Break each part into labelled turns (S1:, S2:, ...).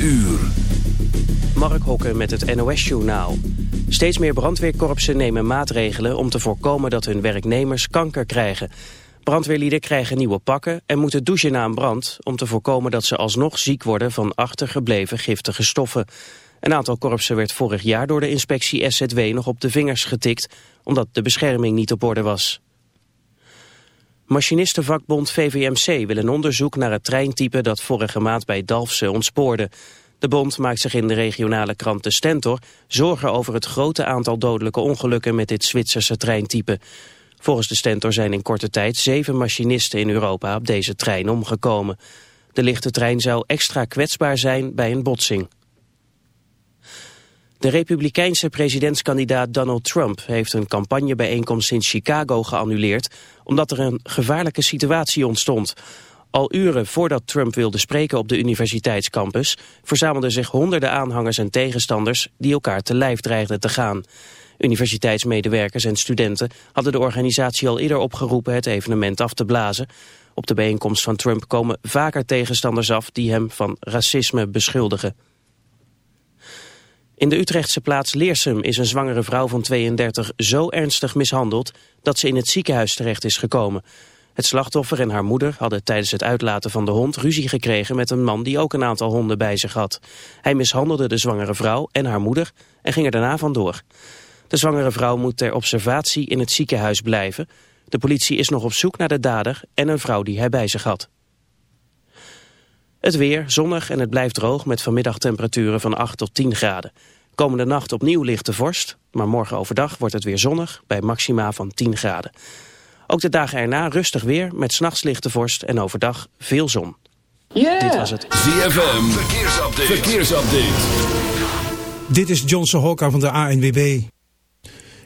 S1: uur.
S2: Mark Hokken met het NOS-journaal. Steeds meer brandweerkorpsen nemen maatregelen om te voorkomen dat hun werknemers kanker krijgen. Brandweerlieden krijgen nieuwe pakken en moeten douchen na een brand... om te voorkomen dat ze alsnog ziek worden van achtergebleven giftige stoffen. Een aantal korpsen werd vorig jaar door de inspectie SZW nog op de vingers getikt... omdat de bescherming niet op orde was. Machinistenvakbond VVMC wil een onderzoek naar het treintype dat vorige maand bij Dalfsen ontspoorde. De bond maakt zich in de regionale krant De Stentor zorgen over het grote aantal dodelijke ongelukken met dit Zwitserse treintype. Volgens De Stentor zijn in korte tijd zeven machinisten in Europa op deze trein omgekomen. De lichte trein zou extra kwetsbaar zijn bij een botsing. De republikeinse presidentskandidaat Donald Trump heeft een campagnebijeenkomst in Chicago geannuleerd omdat er een gevaarlijke situatie ontstond. Al uren voordat Trump wilde spreken op de universiteitscampus verzamelden zich honderden aanhangers en tegenstanders die elkaar te lijf dreigden te gaan. Universiteitsmedewerkers en studenten hadden de organisatie al eerder opgeroepen het evenement af te blazen. Op de bijeenkomst van Trump komen vaker tegenstanders af die hem van racisme beschuldigen. In de Utrechtse plaats Leersum is een zwangere vrouw van 32 zo ernstig mishandeld dat ze in het ziekenhuis terecht is gekomen. Het slachtoffer en haar moeder hadden tijdens het uitlaten van de hond ruzie gekregen met een man die ook een aantal honden bij zich had. Hij mishandelde de zwangere vrouw en haar moeder en ging er daarna vandoor. De zwangere vrouw moet ter observatie in het ziekenhuis blijven. De politie is nog op zoek naar de dader en een vrouw die hij bij zich had. Het weer, zonnig en het blijft droog met vanmiddag temperaturen van 8 tot 10 graden. Komende nacht opnieuw lichte vorst, maar morgen overdag wordt het weer zonnig bij maxima van 10 graden. Ook de dagen erna rustig weer met s'nachts lichte vorst en overdag veel zon.
S1: Yeah. Dit was het ZFM Verkeersupdate. Verkeersupdate.
S3: Dit is John Sohoka van de ANWB.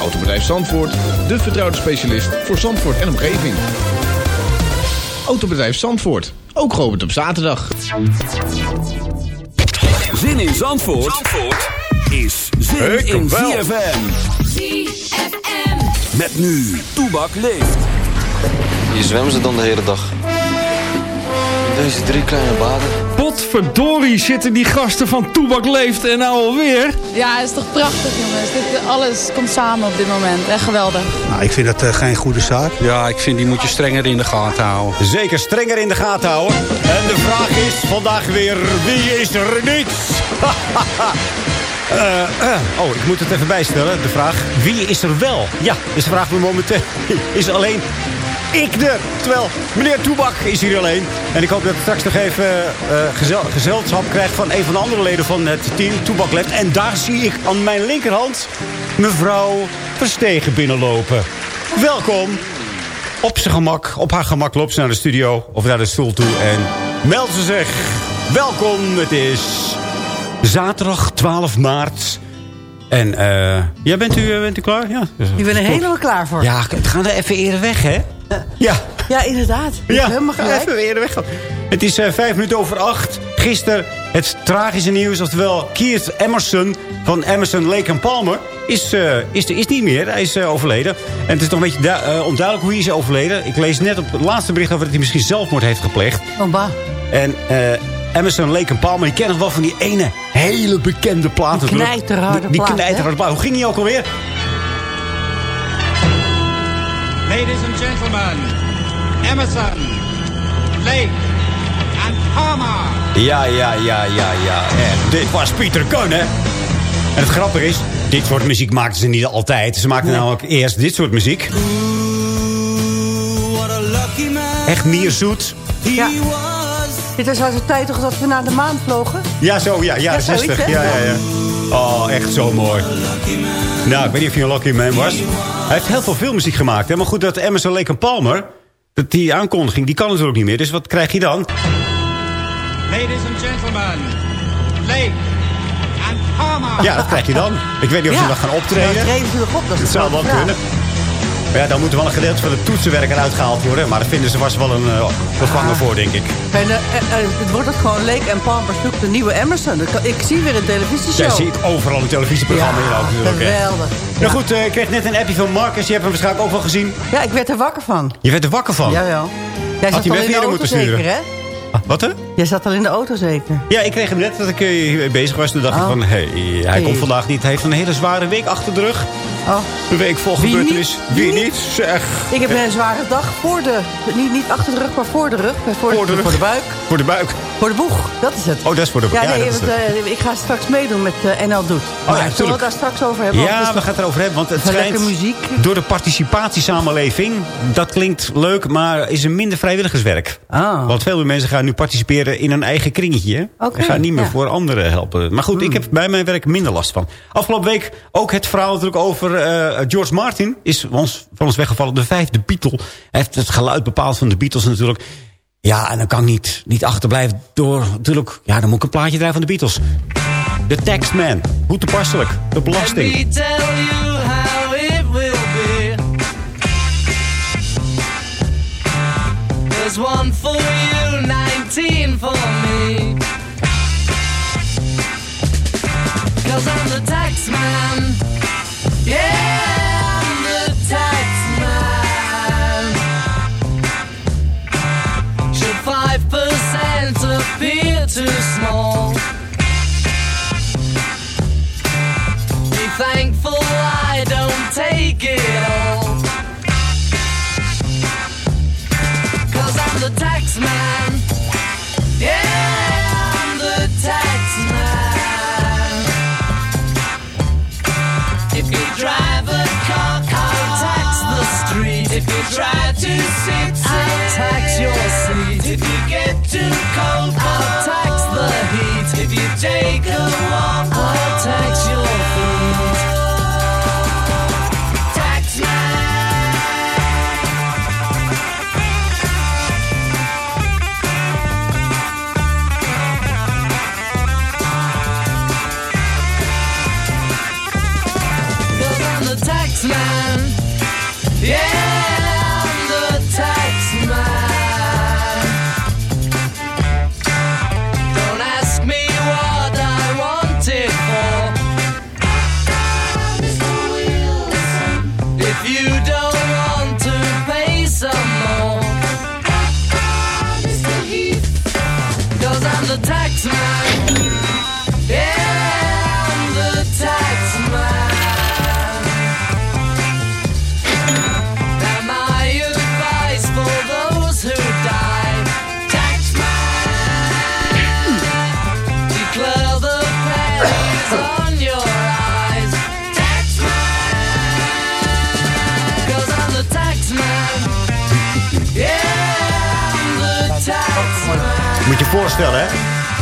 S4: Autobedrijf Zandvoort, de vertrouwde specialist voor Zandvoort en omgeving. Autobedrijf Zandvoort, ook geopend op zaterdag.
S1: Zin in Zandvoort, Zandvoort is zin in ZFM.
S5: ZFM.
S1: Met nu, Toebak leeft.
S6: Je zwemt ze dan de hele dag. Deze drie kleine baden.
S7: Potverdorie zitten die gasten van Toebak Leeft en nou alweer.
S8: Ja, het is toch prachtig jongens. Dit, alles komt samen op dit moment. Echt geweldig.
S9: Nou, ik vind dat uh, geen goede zaak.
S10: Ja, ik vind die moet je strenger in de gaten houden.
S11: Zeker strenger in de gaten houden. En de vraag is vandaag weer, wie is er niet? Uh, uh, oh, ik moet het even bijstellen, de vraag. Wie is er wel? Ja, dus de vraag me momenteel is alleen ik er. Terwijl meneer Toebak is hier alleen. En ik hoop dat ik straks nog even uh, gezel gezelschap krijg van een van de andere leden van het team Toebak Left. En daar zie ik aan mijn linkerhand mevrouw Verstegen binnenlopen. Welkom. op zijn gemak, op haar gemak loopt ze naar de studio of naar de stoel toe en meldt ze zich. Welkom, het is zaterdag 12 maart. En eh ja, bent u, eh, bent u klaar? Ja.
S12: Ik ben er helemaal klaar voor.
S11: Ja, het gaat er even eerder weg, hè? Ja.
S12: Ja, inderdaad.
S11: Ja,
S12: helemaal gelijk.
S11: even eerder weg. Het is eh, vijf minuten over acht. Gisteren het tragische nieuws. Oftewel, Keith Emerson van Emerson, Lake Palmer is, eh, is, is niet meer. Hij is eh, overleden. En het is nog een beetje du- onduidelijk hoe hij is overleden. Ik lees net op het laatste bericht over dat hij misschien zelfmoord heeft gepleegd.
S12: Oh, bah.
S11: En Emerson, Lake Palmer, je kent nog wel van die ene hele bekende plaat.
S12: Die knijterharde plaat.
S11: Hoe ging die ook alweer?
S13: Ladies and gentlemen, Emerson, Lake and Palmer.
S11: Ja, ja, ja, ja, ja. En dit was Pieter Keun, hè? En het grappige is, dit soort muziek maakten ze niet altijd. Ze maakten namelijk eerst dit soort muziek. Echt mierzoet.
S12: Ja. Dit was uit de tijd toch dat we naar de maan vlogen?
S11: Ja, zo, ja, ja,
S12: Ja, zoiets,
S11: 60.
S12: hè?
S11: Ja, ja, ja. Oh, echt zo mooi. Nou, ik weet niet of hij een Lucky Man was. Hij heeft heel veel filmmuziek gemaakt. Hè? Maar goed, dat Emerson Lake and Palmer... Dat die aankondiging, die kan natuurlijk niet meer. Dus wat krijg je dan?
S13: Ladies and gentlemen, Lake and Palmer.
S11: Ja, dat krijg je dan. Ik weet niet of ze
S12: Ja.
S11: dan gaan
S12: Ja,
S11: optreden.
S12: dat nog op, dat is
S11: Het
S12: de
S11: zou wel kunnen. Maar ja, dan moet wel een gedeelte van het toetsenwerk eruit gehaald worden. Maar daar vinden ze vast wel een eh, vervanger voor, denk ik.
S12: En, eh, eh, het wordt ook gewoon Lake en Palmer zoekt de nieuwe Emerson. Ik zie weer een televisieshow.
S11: Jij ziet overal een televisieprogramma in ook natuurlijk. hè.
S12: geweldig.
S11: Nou goed, ik kreeg net een appje van Marcus. Je hebt hem waarschijnlijk ook wel gezien.
S12: Ja, ik werd er wakker van.
S11: Je werd er wakker van.
S12: Jawel. Jij
S11: Had
S12: in de
S11: even
S12: auto
S11: eerder moeten
S12: zeker, hè?
S11: Ah, Wat hè?
S12: Jij zat al in de auto zeker.
S11: Ja, ik kreeg hem net dat ik hier bezig was. Toen dacht ik
S12: Oh.
S11: van, hé, hey, hij
S12: Hey.
S11: komt vandaag niet. Hij heeft een hele zware week achter de rug.
S12: Oh.
S11: Een week vol gebeurtenis. Wie
S12: Wie
S11: niet? Zeg.
S12: Ik heb een zware dag voor de... Niet, niet achter de rug, maar voor de rug. Voor,
S11: Voor de rug.
S12: voor de buik.
S11: Voor de buik.
S12: Voor de boeg. Dat is het.
S11: Oh, dat is voor de
S12: Ja,
S11: ja,
S12: nee, want, eh, ik ga straks meedoen met eh, NL Doet.
S11: ja,
S12: Maar zullen we het daar straks over hebben?
S11: Ja, we gaan het erover hebben. Want het schijnt
S12: muziek.
S11: door de participatiesamenleving. Dat klinkt leuk, maar is een minder vrijwilligerswerk.
S12: Ah.
S11: Want veel meer mensen gaan nu participeren in een eigen kringetje. en gaan niet meer
S12: ja. Hmm.
S11: voor anderen helpen. Maar goed, ik heb bij mijn werk minder last van. Afgelopen week ook het verhaal natuurlijk over eh, George Martin. Is ons, van ons weggevallen. De vijfde Beatle. Hij heeft het geluid bepaald van de Beatles natuurlijk. Ja, en dan kan ik niet, niet achterblijven door natuurlijk... Ja, dan moet ik een plaatje draaien van de Beatles. De Taxman. Hoe toepasselijk. De belasting.
S14: Let me tell you how it will be. There's one for you, 19 for me. Cause I'm the tax man. Yeah,
S11: voorstellen, hè?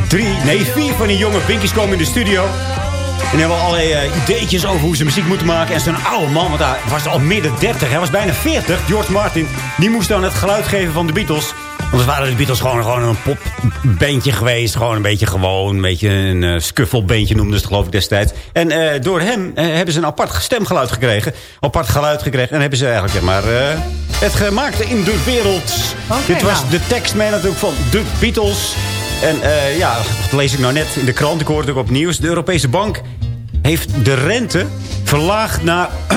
S11: Drie, nee, vier van die jonge binkies komen in de studio. die hebben allerlei eh, ideetjes over hoe ze muziek moeten maken. En zo'n oude man, want hij was al midden 30. Hij was bijna 40. George Martin. Die moest dan het geluid geven van de Beatles. Anders waren de Beatles gewoon, gewoon een popbeentje geweest. Gewoon een beetje gewoon. Een beetje een uh, skuffelbeentje noemden ze het geloof ik destijds. En eh, door hem eh, hebben ze een apart stemgeluid gekregen. Apart geluid gekregen. En hebben ze eigenlijk zeg maar, het gemaakt in de wereld. Dit was
S12: nou.
S11: de tekstman natuurlijk van de Beatles. En ja, dat lees ik nou net in de krant. Ik hoorde het ook op nieuws. De Europese Bank heeft de rente verlaagd naar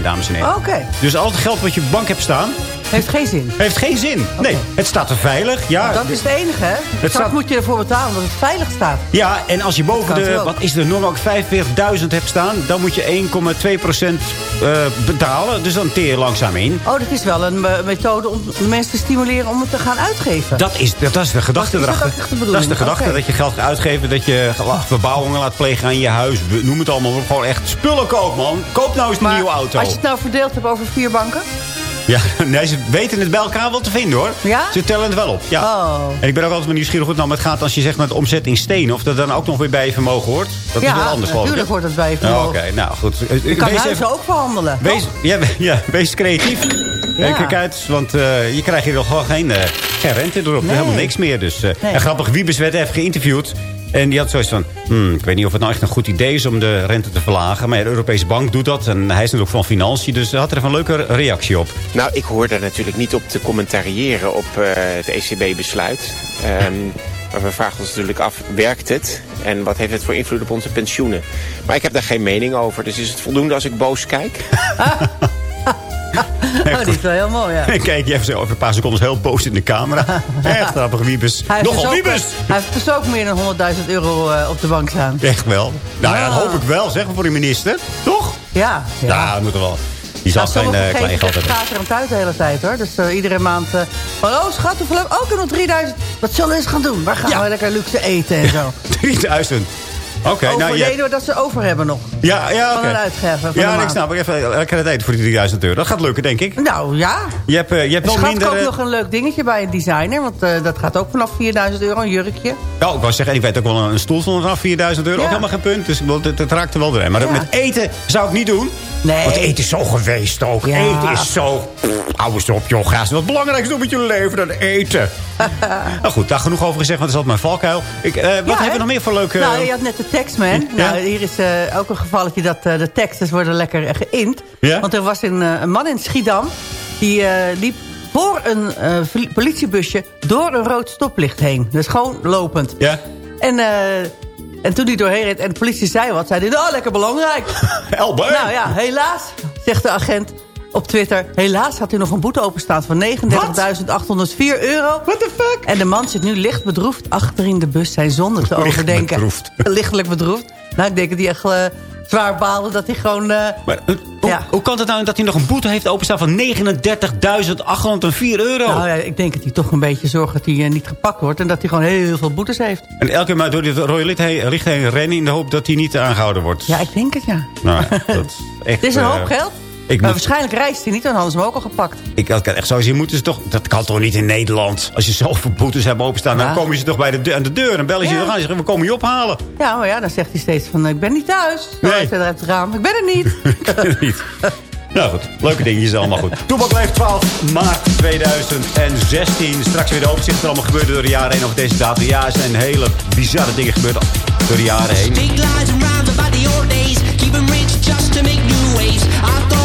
S11: 0%, dames en heren.
S12: Oké.
S11: Dus al het geld wat je bank hebt staan...
S12: Heeft geen zin.
S11: Heeft geen zin. Nee, het staat er veilig. Ja,
S12: dat is het enige, hè? Het
S11: staat-
S12: moet je ervoor betalen dat het veilig staat.
S11: ja, en als je boven
S12: Dat
S11: de, wat is de norm ook, 45.000 hebt staan... dan moet je 1,2% eh, betalen. Dus dan teer je langzaam in.
S12: Oh, dat is wel een eh, methode om mensen te stimuleren om het te gaan uitgeven.
S11: Dat is, dat is de gedachte
S12: Is dat
S11: erachter.
S12: de bedoeling?
S11: dat is de gedachte dat je geld gaat uitgeven. Dat je verbouwingen laat plegen aan je huis. Noem het allemaal. Gewoon echt spullen koop, man. Koop nou eens een nieuwe auto.
S12: Als je het nou verdeeld hebt over vier banken?
S11: Ja, nee, ze weten het bij elkaar wel te vinden, hoor.
S12: Ja?
S11: Ze tellen het wel op, ja.
S12: Oh.
S11: En ik ben ook altijd maar nieuwsgierig hoe het nou met gaat als je zegt met omzet in steen. Of dat dan ook nog weer bij je vermogen hoort. Dat is
S12: ja,
S11: wel anders, ik.
S12: natuurlijk hoort het bij je
S11: Ja,
S12: vermogen.
S11: Oké, nou goed.
S12: Je kan huizen
S11: even-
S12: ook verhandelen.
S11: Wees, ja, ja, wees creatief.
S12: Ja.
S11: En kijk uit, want eh, je krijgt hier nog gewoon geen, eh, geen rente erop.
S12: Nee.
S11: Helemaal niks meer. Dus, eh,
S12: Nee.
S11: En grappig, Wiebes werd even geïnterviewd. En die had zoiets van, hmm, ik weet niet of het nou echt een goed idee is om de rente te verlagen. Maar ja, de Europese Bank doet dat. En hij is natuurlijk van financiën, dus hij had er een leuke reactie op.
S15: Nou, ik hoor daar natuurlijk niet op te commentariëren op eh, het ECB-besluit. Ehm, maar we vragen ons natuurlijk af, werkt het? En wat heeft het voor invloed op onze pensioenen? Maar ik heb daar geen mening over. Dus is het voldoende als ik boos kijk?
S12: Oh, die is wel heel mooi, ja.
S11: Kijk je even zo over een paar seconden heel boos in de camera. Echt grappig, Wiebes. Nogal
S12: dus
S11: Wiebes!
S12: Hij heeft dus ook meer dan 100.000 euro eh, op de bank staan.
S11: Echt wel. Nou ja, dat hoop ik wel, zeg voor de minister. Toch?
S12: Ja.
S11: Ja, dat moet er wel. Die zal
S12: Nou,
S11: geen uh, klein geld hebben.
S12: gaat er aan thuis de hele tijd hoor. Dus eh, iedere maand. eh, van, oh schat, hoeveel heb Ook nog 3000. Wat zullen we eens gaan doen? Waar gaan we lekker luxe eten en zo?
S11: 3000. Oké,
S12: over,
S11: nou je...
S12: doordat ze over hebben nog.
S11: Ja, ja,
S12: Van
S11: oké.
S12: een van de
S11: Ja, ik snap. Ik even lekker het eten voor die 3000 euro. Dat gaat lukken, denk ik.
S12: Nou ja.
S11: Je hebt, eh, je hebt wel minder...
S12: koopt
S11: eh,
S12: nog een leuk dingetje bij een designer. Want eh, dat gaat ook vanaf 4000 euro, een jurkje.
S11: Oh, ik wou zeggen, ik weet ook wel een stoel van vanaf 4000 euro.
S12: Ja.
S11: Ook helemaal geen punt. Dus ik het raakt er wel doorheen. Maar
S12: Ja.
S11: met eten zou ik niet doen.
S12: Nee.
S11: Want eten is zo geweest ook.
S12: Ja.
S11: Eten is zo... Hou eens op, joh. Gaas. Wat belangrijk is op met je leven dan eten. nou goed, daar genoeg over gezegd. Want het is altijd mijn valkuil. Ik, eh, wat
S12: Ja,
S11: hebben we nog meer voor leuke...
S12: Nou, je had net de tekstman.
S11: Ja.
S12: Nou, hier is eh, ook een gevalletje dat eh, de teksters worden lekker.
S11: Ja?
S12: Want er was een, een man in Schiedam. Die liep voor een politiebusje door een rood stoplicht heen. Dus gewoon lopend.
S11: Ja?
S12: En, en toen hij doorheen reed en de politie zei wat, zei hij... Nou, lekker belangrijk.
S11: Elbe.
S12: Nou ja, helaas, zegt de agent op Twitter... helaas had hij nog een boete openstaan van 39.804 euro.
S11: What the fuck?
S12: En de man zit nu licht bedroefd achter in de bus zijn zonde te
S11: Licht
S12: overdenken.
S11: bedroefd.
S12: Lichtelijk bedroefd. Nou, ik denk dat hij echt eh, zwaar dat hij gewoon... eh,
S11: Maar, eh, hoe,
S12: Ja.
S11: hoe kan het nou dat hij nog een boete heeft openstaan van 39.804 euro?
S12: nou ja, ik denk dat hij toch een beetje zorgt dat hij eh, niet gepakt wordt... en dat hij gewoon heel veel boetes heeft.
S11: En elke keer maar door dit rode licht heen, licht heen rennen in de hoop dat hij niet aangehouden wordt.
S12: Ja, ik denk het, ja.
S11: Nou, dat is echt...
S12: Het is een hoop geld.
S11: Ik
S12: maar
S11: moet-
S12: waarschijnlijk reist hij niet, dan hadden ze hem ook al gepakt.
S11: Ik had echt zo zien, moeten ze toch... Dat kan toch niet in Nederland? Als je zoveel boetes hebt openstaan,
S12: Ja.
S11: dan komen ze toch bij de deur, aan de deur. En bellen ze
S12: Ja.
S11: je toch aan en zeggen, we komen je ophalen.
S12: Ja, maar ja, dan zegt hij steeds van... ik ben niet thuis. Dan
S11: Nee.
S12: hij uit het raam. Ik ben er niet.
S11: Ik weet het niet. Nou goed, leuke dingetjes allemaal goed. Toebak leeft 12 maart 2016. Straks weer de overzicht wat er allemaal gebeurde door de jaren heen over deze datum. Ja, er zijn hele bizarre dingen gebeurd door de jaren heen.
S14: Big lies and rhymes about the old days. Keep 'em rich just to make new waves. I thought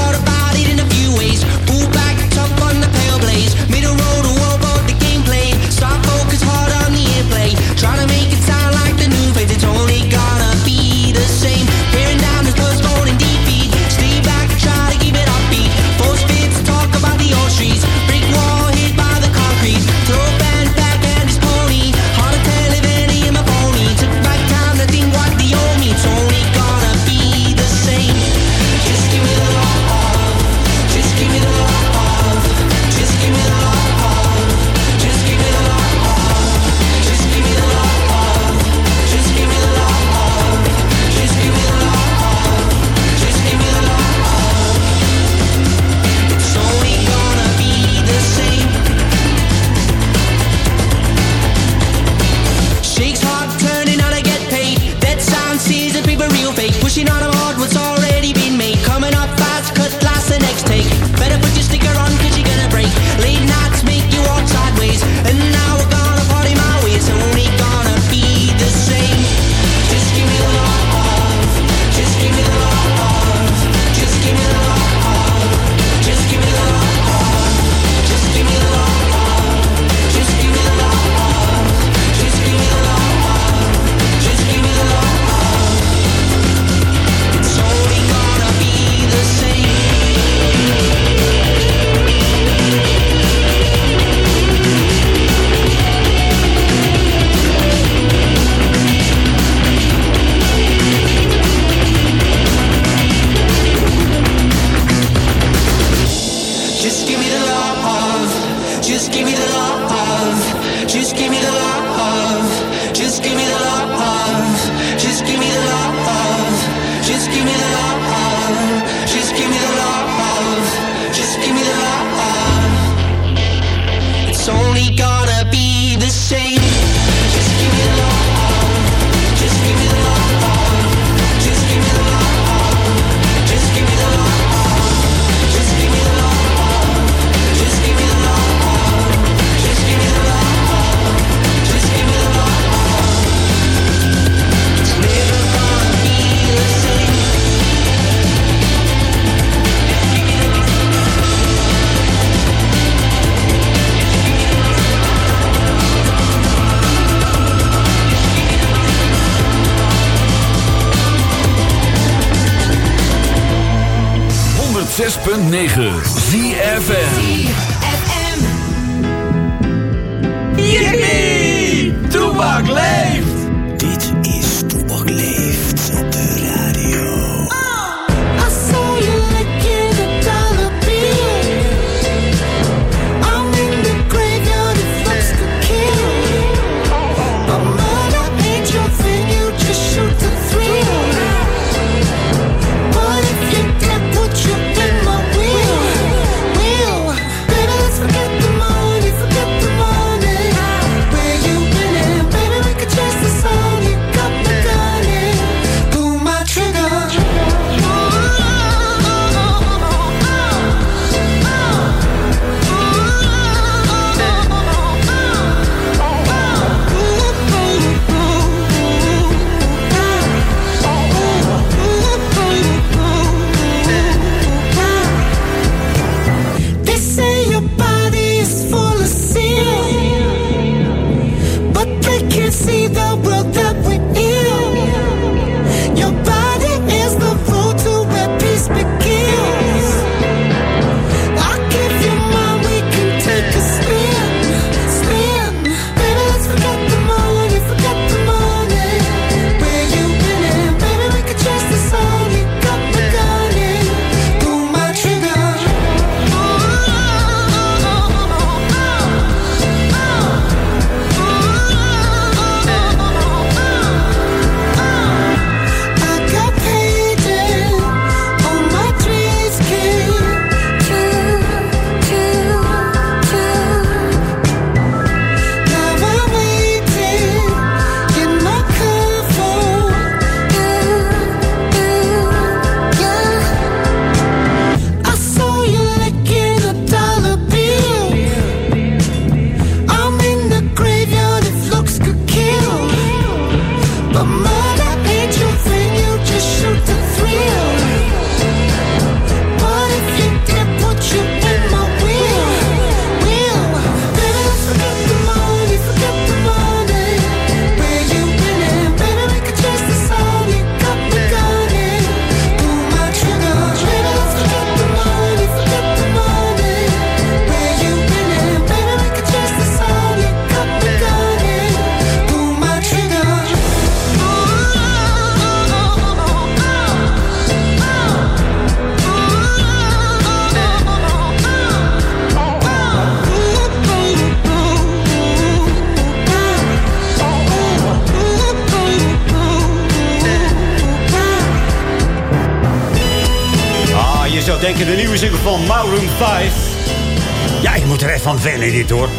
S11: Maroon 5. Ja, je moet er echt van wennen dit hoor.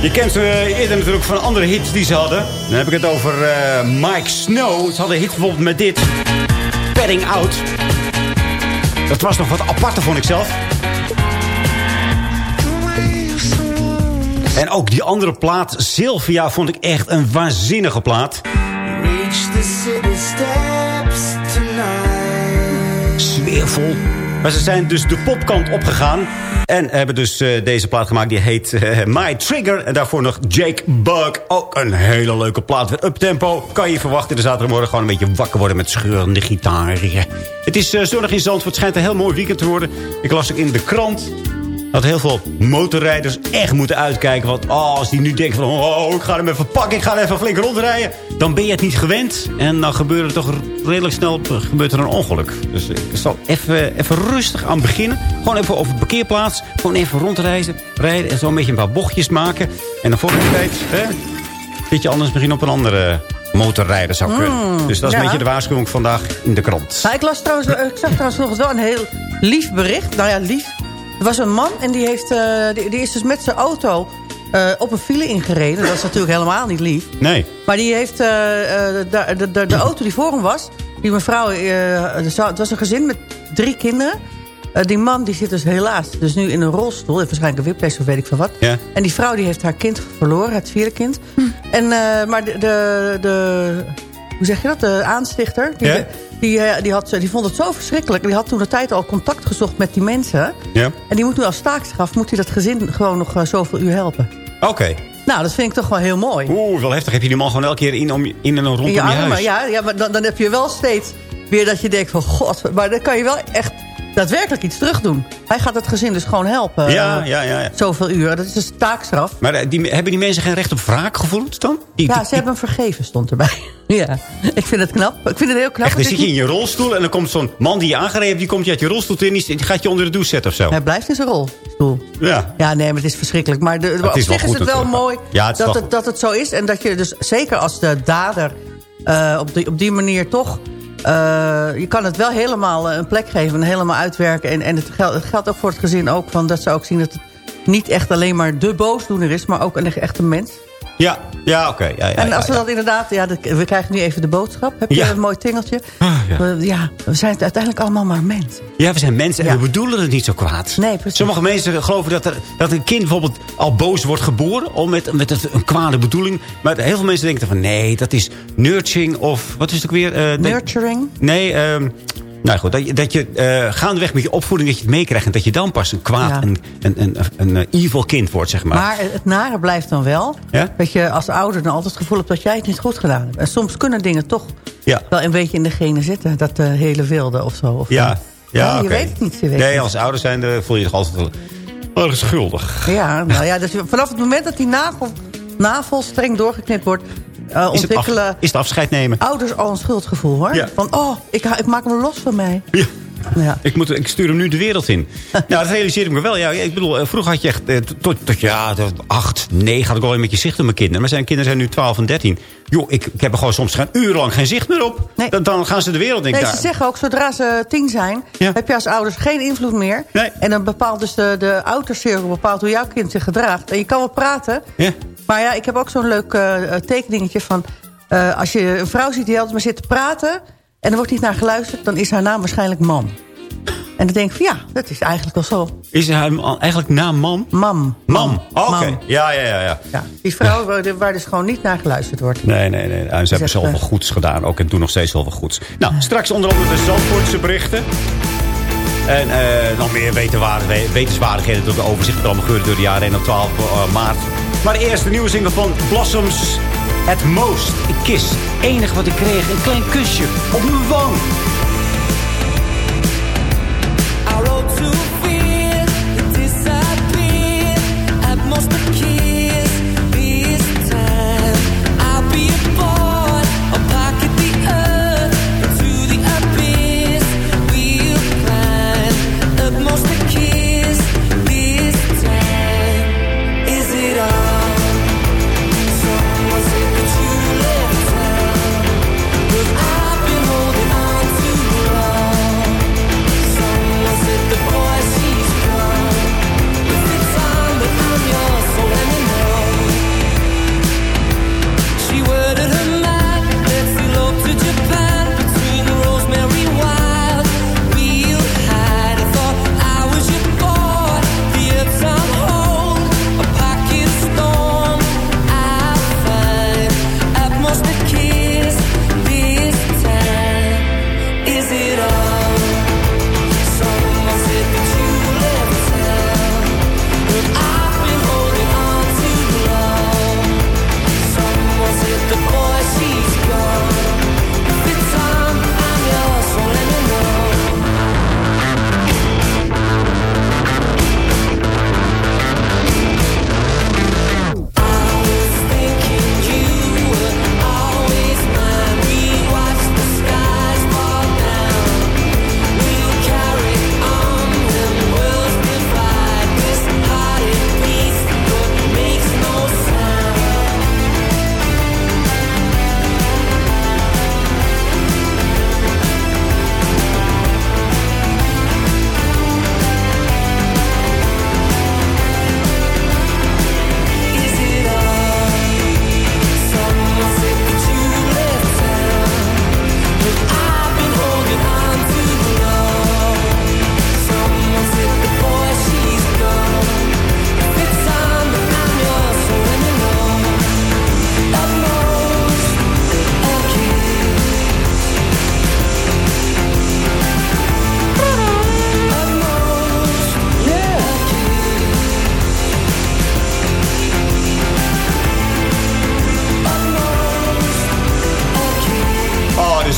S11: Je kent ze eh, eerder natuurlijk van andere hits die ze hadden. Dan heb ik het over eh, Mike Snow. Ze hadden hits bijvoorbeeld met dit. Padding Out. Dat was nog wat aparter, vond ik zelf. En ook die andere plaat, Sylvia, vond ik echt een waanzinnige plaat. Sfeervol. Maar ze zijn dus de popkant opgegaan. En hebben dus eh, deze plaat gemaakt. Die heet eh, My Trigger. En daarvoor nog Jake Bug. Ook een hele leuke plaat. Weer uptempo. Kan je verwachten de zaterdagmorgen gewoon een beetje wakker worden met scheurende gitaar. Het is uh, zonnig in Zandvoort. Het schijnt een heel mooi weekend te worden. Ik las ook in de krant dat heel veel motorrijders echt moeten uitkijken. Want oh, als die nu denken van... Oh, ik ga hem even pakken, ik ga hem even flink rondrijden. Dan ben je het niet gewend. En dan gebeurt er toch redelijk snel gebeurt er een ongeluk. Dus ik zal even, even rustig aan beginnen. Gewoon even over de parkeerplaats. Gewoon even rondreizen. Rijden en zo een beetje een paar bochtjes maken. En de volgende tijd... Hè, zit je anders misschien op een andere motorrijder zou kunnen.
S12: Mm,
S11: dus dat is
S12: ja.
S11: een beetje de waarschuwing vandaag in de krant.
S12: Nou, ik, las trouwens, ik zag trouwens nog wel een heel lief bericht. Nou ja, lief. Er was een man en die, heeft, eh, die, die is dus met zijn auto eh, op een file ingereden. Dat is natuurlijk helemaal niet lief.
S11: Nee.
S12: Maar die heeft eh, eh, de, de, de, de auto die voor hem was... Die mevrouw, het was een gezin met drie kinderen. Eh, die man die zit dus helaas dus nu in een rolstoel. Heeft waarschijnlijk een whiplash of weet ik veel wat.
S11: Ja.
S12: En die vrouw die heeft haar kind verloren, het vierde kind. En, eh, maar de, de, de, hoe zeg je dat, de aanstichter... Die,
S11: Ja.
S12: Die, eh, die, had, die vond het zo verschrikkelijk. Die had toen de tijd al contact gezocht met die mensen.
S11: Ja.
S12: En die moet nu als taakstraf... moet hij dat gezin gewoon nog eh, zoveel uur helpen.
S11: Oké.
S12: Nou, dat vind ik toch wel heel mooi.
S11: Oeh, wel heftig. Heb je die man gewoon elke keer in, om, in en rondom
S12: In
S11: je, huis?
S12: ja, ja maar dan, dan heb je wel steeds weer dat je denkt van... God, maar dan kan je wel echt daadwerkelijk iets terug doen. Hij gaat het gezin dus gewoon helpen.
S11: Ja,
S12: eh,
S11: ja, ja, ja.
S12: Zoveel uur. Dat is dus taakstraf.
S11: Maar eh, die, hebben die mensen geen recht op wraakgevoelens dan? Die,
S12: Ja,
S11: die-
S12: ze hebben hem vergeven, stond erbij. ja, ik vind het knap. Ik vind het heel knap.
S11: Echt, dan zit je in je rolstoel en dan komt zo'n man die je aangereden heeft... die komt je uit je rolstoel in, die gaat je onder de douche zetten of zo.
S12: Hij blijft in zijn rolstoel.
S11: Ja.
S12: Ja, nee, maar het is verschrikkelijk. Maar de, op
S11: is
S12: zich is het wel mooi
S11: Ja, het is
S12: dat,
S11: wel
S12: het, dat het zo is. En dat je dus zeker als de dader eh, op, die, op die manier toch... eh, je kan het wel helemaal eh, een plek geven en helemaal uitwerken. En, en het, geldt, het ook voor het gezin ook. Van dat ze ook zien dat het niet echt alleen maar de boosdoener is... maar ook een echte mens.
S11: Ja, ja oké. Ja, ja,
S12: en als we dat inderdaad... Ja, we krijgen nu even de boodschap. Heb je een mooi tingeltje?
S11: Ah, ja.
S12: We, ja, we zijn uiteindelijk allemaal maar mensen.
S11: Ja, we zijn mensen en we bedoelen het niet zo kwaad.
S12: Nee, precies.
S11: Sommige mensen geloven dat, er, dat een kind bijvoorbeeld al boos wordt geboren... Om met, met het- een kwade bedoeling. Maar heel veel mensen denken van... nee, dat is nurturing of... wat is het ook weer? Eh,
S12: Nurturing.
S11: Nee, ehm, nou goed, dat je, dat je eh, gaandeweg met je opvoeding dat je het meekrijgt... en dat je dan pas een kwaad,
S12: Ja.
S11: een, een, een, een, eh, evil kind wordt, zeg maar.
S12: Maar het nare blijft dan wel...
S11: Ja?
S12: dat je als ouder dan altijd het gevoel hebt dat jij het niet goed gedaan hebt. En soms kunnen dingen toch
S11: Ja.
S12: wel een beetje in de genen zitten. Dat eh, hele wilde of zo. Of,
S11: Ja, ja,
S12: je weet het niet. Je weet
S11: nee, als ouder zijn voel je toch altijd wel erg schuldig.
S12: Ja, nou ja, dus vanaf het moment dat die nagel, navel streng doorgeknipt wordt... eh,
S11: Is het, af,
S12: ontwikkelen
S11: is het afscheid nemen?
S12: ouders al een schuldgevoel, hoor.
S11: Ja.
S12: Van, oh, ik, ik maak hem los van mij.
S11: Ja.
S12: Ja.
S11: Ik, moet, ik stuur hem nu de wereld in. nou, dat realiseer ik me wel. Ja, ik bedoel, eh, vroeger had je echt... eh, tot, tot ja, tot acht, negen had ik al een beetje zicht op mijn kinderen. Maar zijn kinderen zijn nu 12 en 13. Joh, ik, ik heb er gewoon soms geen urenlang geen zicht meer op.
S12: Nee.
S11: Dan, dan gaan ze de wereld in.
S12: Nee,
S11: daar.
S12: ze zeggen ook, zodra ze tien zijn...
S11: Ja.
S12: heb je als ouders geen invloed meer.
S11: Nee.
S12: En dan bepaalt dus de, de oudercirkel bepaalt hoe jouw kind zich gedraagt. En je kan wel praten.
S11: Ja.
S12: Maar ja, ik heb ook zo'n leuk eh, tekeningetje van... als je een vrouw ziet die altijd maar zit te praten... en er wordt niet naar geluisterd... dan is haar naam waarschijnlijk mam. En dan denk ik van ja, dat is eigenlijk wel zo.
S11: Is al- eigenlijk naam mam?
S12: Mam.
S11: Mam, oké.
S12: Mam.
S11: Ja, ja, ja, ja.
S12: Ja, die vrouw waar, waar dus gewoon niet naar geluisterd wordt.
S11: Nee, nee, nee. En ze hebben wel
S12: eh,
S11: goeds gedaan. Ook en doen nog steeds wat goeds. Nou, straks onder andere de Zandvoortse berichten. En eh, nog meer wetenswaardigheden door de overzicht. Dat allemaal gebeurde door de jaren heen op 12 eh, maart. Maar eerst de nieuwe single van Blossoms. At Most. Een kiss. Het enige wat ik kreeg. Een klein kusje. Op mijn wang.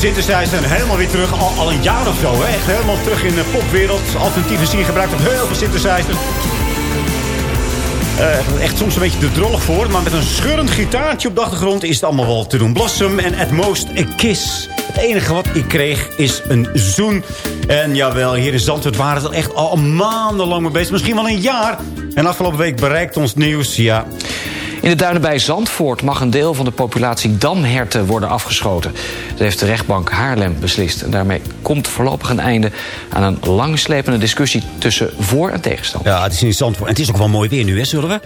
S11: Synthesizer en helemaal weer terug. Al, al een jaar of zo? Echt helemaal terug in de popwereld. Alternatieve zin gebruikt op heel veel synthesizers. Eh, echt soms een beetje te drollig voor. Maar met een schurrend gitaartje op de achtergrond is het allemaal wel te doen. Blossom en at most a kiss. Het enige wat ik kreeg is een zoen. En jawel, hier in Zandvoort waren er echt al maandenlang mee bezig. Misschien wel een jaar. En afgelopen week bereikt ons nieuws, ja...
S16: In de duinen bij Zandvoort mag een deel van de populatie damherten worden afgeschoten. Dat heeft de rechtbank Haarlem beslist. En daarmee komt voorlopig een einde aan een langslepende discussie tussen voor- en tegenstand.
S11: Ja, het is in Zandvoort. En het is ook wel mooi weer nu, hè, zullen we?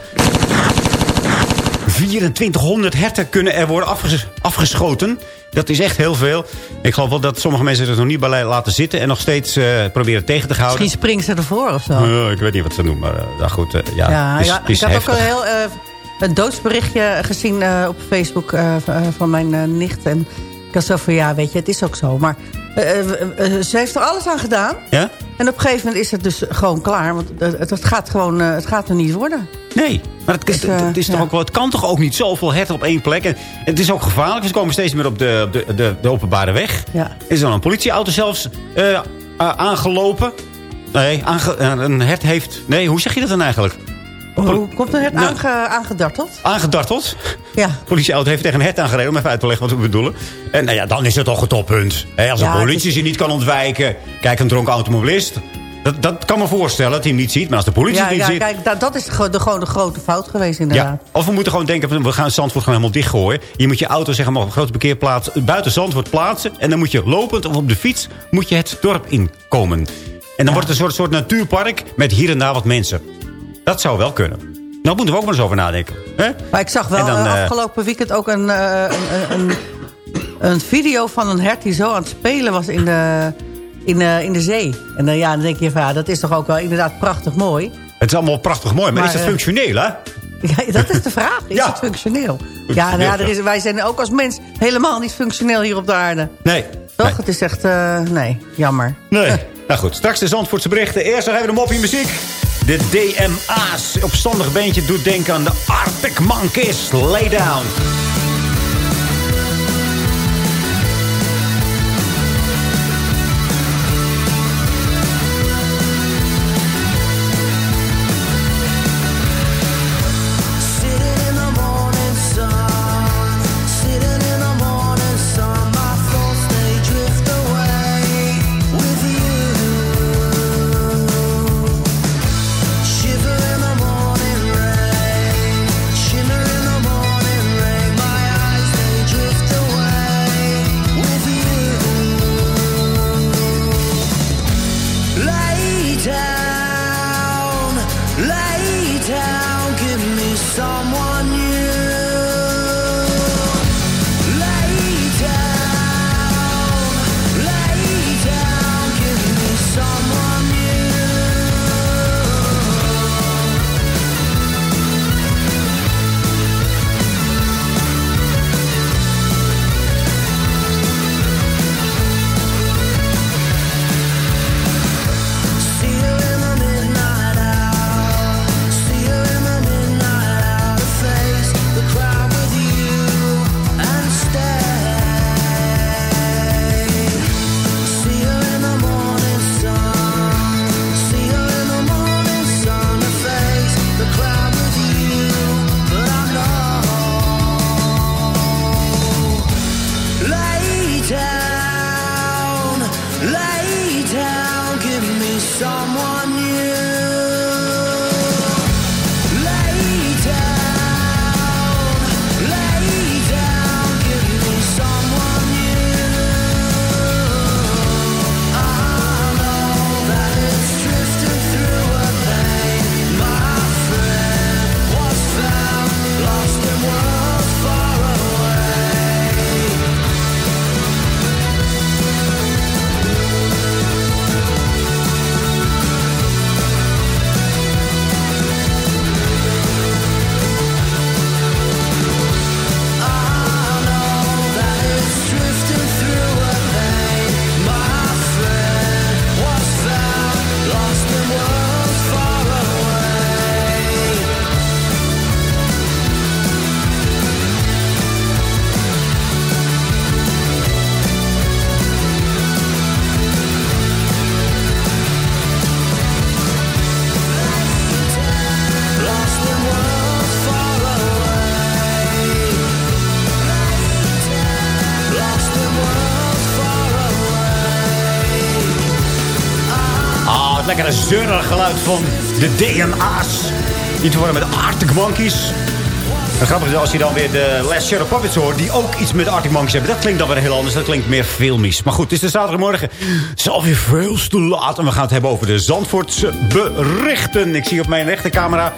S11: 2400 herten kunnen er worden afges- afgeschoten. Dat is echt heel veel. Ik geloof wel dat sommige mensen het nog niet bij laten zitten... en nog steeds eh, proberen tegen te houden.
S12: Misschien springen ze ervoor of zo.
S11: Eh, ik weet niet wat ze doen, maar uh, nou goed. ja,
S12: Ja,
S11: is,
S12: ja,
S11: het is
S12: ik had
S11: heftig.
S12: ook een heel eh, een doodsberichtje gezien eh, op Facebook eh, eh, van mijn nicht. En ik had zo van, ja, weet je, het is ook zo. Maar ze heeft er alles aan gedaan.
S11: Ja?
S12: En op een gegeven moment is het dus gewoon klaar. Want het, het gaat gewoon, het gaat er niet worden.
S11: Nee, maar het, het, het is toch ook wel, het kan toch ook niet zoveel herten op één plek. En, het is ook gevaarlijk. Ze komen steeds meer op de, op de, de, de openbare weg.
S12: Ja.
S11: Is er dan een politieauto zelfs aangelopen? Nee, aange- een hert heeft... Nee, hoe zeg je dat dan eigenlijk?
S12: Hoe komt er het
S11: Nou.
S12: aange, aangedarteld?
S11: Aangedarteld.
S12: Ja.
S11: De politieauto heeft tegen een hert aangereden om even uit te leggen wat we bedoelen. En nou ja, dan is het toch het toppunt. Hè, als een
S12: Ja, het
S11: politie je niet kan ontwijken. Kijk, een dronken automobilist. Dat, dat kan me voorstellen dat hij hem niet ziet. Maar als de politie
S12: Ja,
S11: niet
S12: ja
S11: ziet...
S12: kijk, dat, dat is gewoon de, gewoon de grote fout geweest inderdaad.
S11: Ja. Of we moeten gewoon denken, we gaan Zandvoort gewoon helemaal dichtgooien. Je moet je auto zeg maar, op een grote parkeerplaats buiten Zandvoort plaatsen. En dan moet je lopend of op de fiets moet je het dorp inkomen. En dan wordt het een soort, soort natuurpark met hier en daar wat mensen. Dat zou wel kunnen. Nou moeten we ook maar eens over nadenken. Hè?
S12: Maar ik zag wel
S11: dan,
S12: eh,
S11: eh,
S12: afgelopen weekend ook een, eh, een, een, een video van een hert die zo aan het spelen was in de, in de, in de zee. En dan, ja, dan denk je van ja, dat is toch ook wel inderdaad prachtig mooi.
S11: Het is allemaal prachtig mooi, maar,
S12: Maar,
S11: is het functioneel, hè?
S12: Ja, dat is de vraag. Is het functioneel? Ja, nou ja er is, wij zijn ook als mens helemaal niet functioneel hier op de aarde.
S11: Nee.
S12: Toch?
S11: Nee.
S12: Het is echt, nee, jammer.
S11: Nee. Nou goed, straks de Zandvoortse berichten. Eerst nog even de moppie muziek. De DMA's. Opstandig beentje doet denken aan de Arctic Monkeys. Lay down. Lekkere zeurig geluid van de DMA's. Te worden met Arctic Monkeys. En grappig is als je dan weer de Last Shadow Puppets hoort... die ook iets met Arctic Monkeys hebben. Dat klinkt dan weer heel anders. Dat klinkt meer filmisch. Maar goed, het is de zaterdagmorgen. Het is alweer veel te laat. En we gaan het hebben over de Zandvoortse berichten. Ik zie op mijn rechtercamera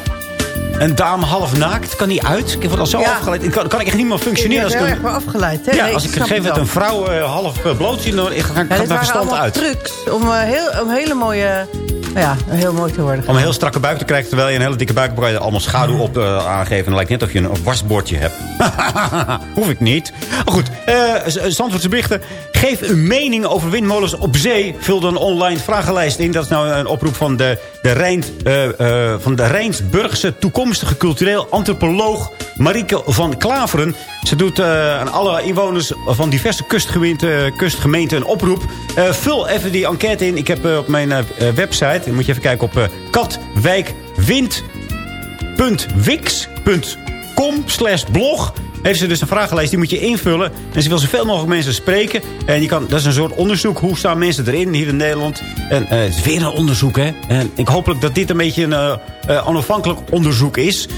S11: een dame half naakt. Kan die uit? Ik word al zo
S12: Ja.
S11: afgeleid. Ik kan, kan ik echt niet meer functioneren. Ik
S12: heel
S11: een,
S12: erg wel afgeleid. Hè?
S11: ja,
S12: Nee,
S11: als ik gegeven
S12: het
S11: moment een vrouw eh, half eh, bloot zie... dan
S12: Ja,
S11: gaat
S12: dit
S11: mijn verstand uit.
S12: trucs om, eh, heel, om hele mooie... ja, heel mooi te worden.
S11: Om een heel strakke buik te krijgen, terwijl je een hele dikke buik kan je er allemaal schaduw op eh, aangeven. En dan lijkt net of je een, wasbordje hebt. Hoef ik niet. Maar goed, Zandvoortse berichten. Geef uw mening over windmolens op zee. Vul dan online vragenlijst in. Dat is nou een oproep van de, de, Rijn, eh, eh, van de Rijnsburgse toekomstige cultureel antropoloog... Marieke van Klaveren. Ze doet eh, aan alle inwoners van diverse kustgemeenten, een oproep. Vul even die enquête in. Ik heb op mijn website... moet je even kijken op eh Www.wix.com slash blog heeft ze dus een vragenlijst, die moet je invullen. En ze wil zoveel mogelijk mensen spreken. En je kan, dat is een soort onderzoek. Hoe staan mensen erin hier in Nederland? En eh, het is weer een onderzoek, hè. En ik hoop dat dit een beetje een eh, eh, onafhankelijk onderzoek is.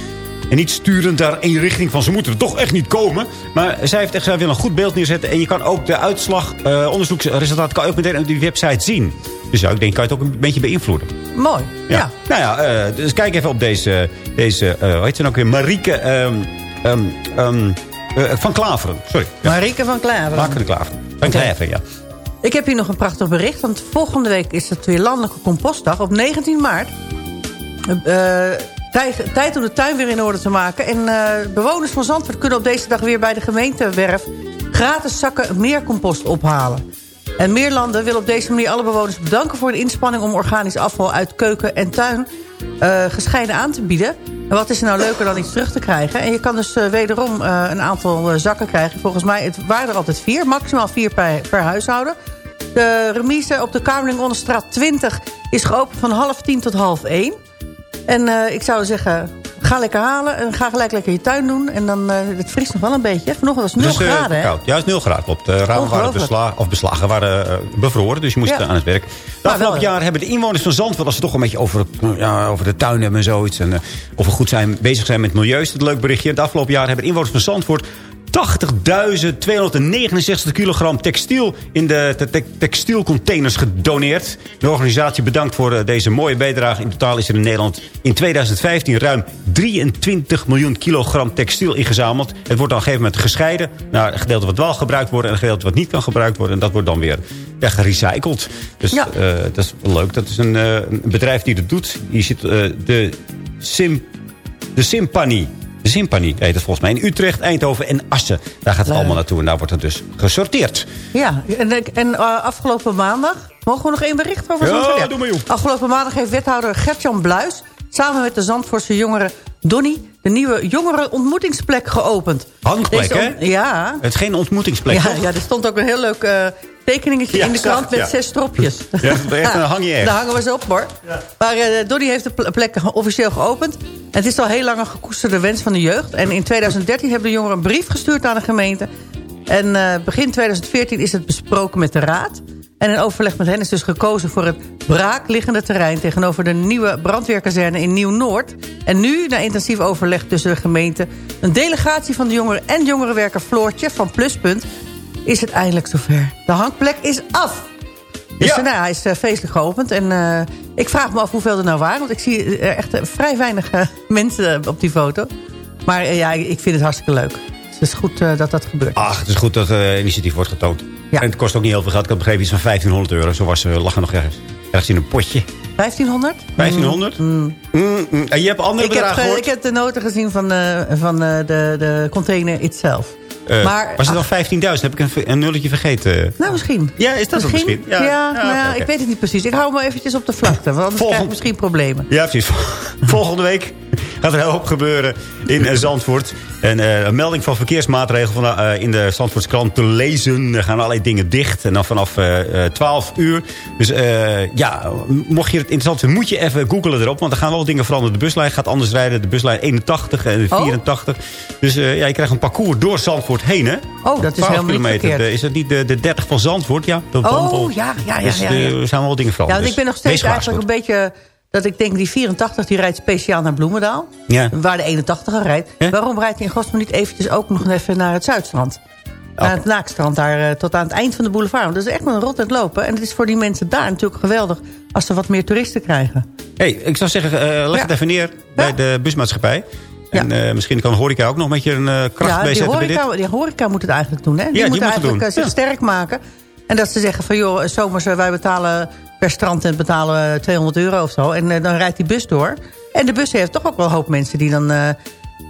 S11: En niet sturend daar één richting van. Ze moeten er toch echt niet komen. Maar zij, heeft echt, zij wil een goed beeld neerzetten. En je kan ook de uitslag, eh onderzoeksresultaat... kan je ook meteen op die website zien. Dus ja, ik denk, kan je het ook een beetje beïnvloeden.
S12: Mooi, ja.
S11: Nou ja, eh, dus kijk even op deze, deze eh hoe heet ze nou ook weer? Marieke ehm, ehm, ehm, eh, van Klaveren. Sorry. Ja.
S12: Marieke van Klaveren.
S11: Marieke van Klaveren. Van. Klaveren, ja.
S12: Ik heb hier nog een prachtig bericht. Want volgende week is het weer Landelijke Compostdag op 19 maart. Eh, tijd, om de tuin weer in orde te maken. En eh, bewoners van Zandvoort kunnen op deze dag weer bij de gemeentewerf... gratis zakken meercompost ophalen. En Meerlanden wil op deze manier alle bewoners bedanken voor de inspanning... om organisch afval uit keuken en tuin eh, gescheiden aan te bieden. En wat is er nou leuker dan iets terug te krijgen? En je kan dus eh, wederom een aantal zakken krijgen. Volgens mij het waren er altijd vier, maximaal vier per, per huishouden. De remise op de Kamerling Onderstraat 20 is geopend van half tien tot half één. En eh, ik zou zeggen, ga lekker halen en ga gelijk lekker je tuin doen. En dan, eh het vriest nog wel een beetje. Vanochtend was het 0
S11: Dus, eh,
S12: graden, hè?
S11: koud. Ja, het is 0 graden. Klopt. De ramen waren besla of beslagen, waren bevroren. Dus je moest
S12: Ja.
S11: aan het werk. De
S12: Maar
S11: afgelopen jaar hebben de inwoners van Zandvoort... als ze toch een beetje over, ja, over de tuin hebben en zoiets... en of we goed zijn, bezig zijn met milieu, is het een leuk berichtje. Het afgelopen jaar hebben de inwoners van Zandvoort... 80.269 kilogram textiel in de te- te- textielcontainers gedoneerd. De organisatie bedankt voor eh, deze mooie bijdrage. In totaal is er in Nederland in 2015 ruim 23 miljoen kilogram textiel ingezameld. Het wordt dan op een gegeven moment gescheiden. naar een gedeelte wat wel gebruikt wordt en een gedeelte wat niet kan gebruikt worden. En dat wordt dan weer gerecycled. Dus
S12: Ja.
S11: eh, dat is leuk. Dat is een, eh, een bedrijf die dat doet. Hier zit de Sim de Simpanie. De Simpanie heet het volgens mij. In Utrecht, Eindhoven en Assen. Daar gaat het allemaal naartoe. En daar wordt het dus gesorteerd.
S12: Ja, en, en eh, afgelopen maandag... Mogen we nog één bericht over
S11: Ja,
S12: Zandvoort?
S11: doe maar, joh.
S12: Afgelopen maandag heeft wethouder Gertjan Bluis... samen met de Zandvoortse jongere Donny... de nieuwe jongerenontmoetingsplek geopend.
S11: Hangplek,
S12: Deze
S11: hè?
S12: Ja.
S11: Het is geen ontmoetingsplek,
S12: Ja,
S11: toch?
S12: ja, er stond ook een heel leuk eh, tekeningetje
S11: Ja,
S12: in de krant met
S11: ja.
S12: zes stropjes.
S11: Ja, echt een hang je echt.
S12: Daar hangen we ze op, hoor. Maar eh Donny heeft de pl- plek officieel geopend. En het is al heel lang een gekoesterde wens van de jeugd. En in 2013 hebben de jongeren een brief gestuurd aan de gemeente. En eh, begin 2014 is het besproken met de raad. En in overleg met hen is dus gekozen voor het braakliggende terrein... tegenover de nieuwe brandweerkazerne in Nieuw-Noord. En nu, na intensief overleg tussen de gemeente... een delegatie van de jongeren en jongerenwerker Floortje van Pluspunt... is het eindelijk zover. De hangplek is af. Dus
S11: Ja.
S12: nou, hij is eh, feestelijk geopend. En eh, ik vraag me af hoeveel er nou waren. Want ik zie er echt eh, vrij weinig mensen op die foto. Maar ja, ik vind het hartstikke leuk. Dus het is goed dat dat gebeurt.
S11: Ach, het is goed dat het initiatief wordt getoond.
S12: Ja.
S11: En het kost ook niet heel veel geld. Ik heb begrepen iets van 1500 euro. Zo was, uh, lag er nog ergens, ergens in een potje.
S12: 1500?
S11: 1500? Mm, mm. En je hebt andere
S12: Ik heb,
S11: bedragen
S12: eh,
S11: gehoord?
S12: ik heb de noten gezien van, eh, van eh, de, de container itself.
S11: Eh,
S12: maar,
S11: was het dan 15.000? Heb ik een, een nulletje vergeten?
S12: Nou, misschien.
S11: Ja, is dat het misschien?
S12: Ja,
S11: Ja,
S12: nou ik weet het niet precies. Ik hou me eventjes op de vlakte. Want anders krijg ik misschien problemen.
S11: Ja, precies. Volgende week gaat er heel hoop gebeuren in eh, Zandvoort. En eh, een melding van verkeersmaatregelen van, eh, in de Zandvoortskrant te lezen. Er gaan allerlei dingen dicht. En dan vanaf eh, eh, 12 uur. Dus ja, mocht je het interessant vinden, moet je even googlen erop. Want er gaan wel dingen veranderen. De buslijn gaat anders rijden. De buslijn 81 en
S12: Oh.
S11: 84. Dus ja, je krijgt een parcours door Zandvoort heen, hè?
S12: Oh, dat is
S11: 12
S12: helemaal niet
S11: kilometer.
S12: verkeerd.
S11: Is dat niet de, de 30 van Zandvoort? Ja, de.
S12: Oh, ja, ja, ja.
S11: Dus
S12: ja, ja.
S11: er zijn wel dingen
S12: Ja,
S11: veranderd.
S12: want ik ben nog
S11: Dus
S12: steeds eigenlijk een beetje... Dat ik denk, die 84 die rijdt speciaal naar Bloemendaal.
S11: Ja.
S12: Waar de 81 rijdt. Waarom rijdt hij in godsnaam niet eventjes ook nog even naar het Zuidstrand? Naar het Naakstrand, daar eh, tot aan het eind van de boulevard. Want dat is echt wel een rot aan het lopen. En het is voor die mensen daar natuurlijk geweldig... als ze wat meer toeristen krijgen.
S11: hey, ik zou zeggen, eh, leg het even neer bij de busmaatschappij. En eh, misschien kan horeca ook nog een beetje een eh, kracht
S12: ja,
S11: bij
S12: die
S11: zetten bij dit.
S12: horeca, die horeca moet het eigenlijk doen. Hè? Die
S11: die
S12: moet eigenlijk
S11: doen.
S12: zich
S11: Ja.
S12: sterk maken. En dat ze zeggen van, joh, zomers wij betalen per strand en betalen 200 euro of zo. En eh, dan rijdt die bus door. En de bus heeft toch ook wel een hoop mensen die dan, eh,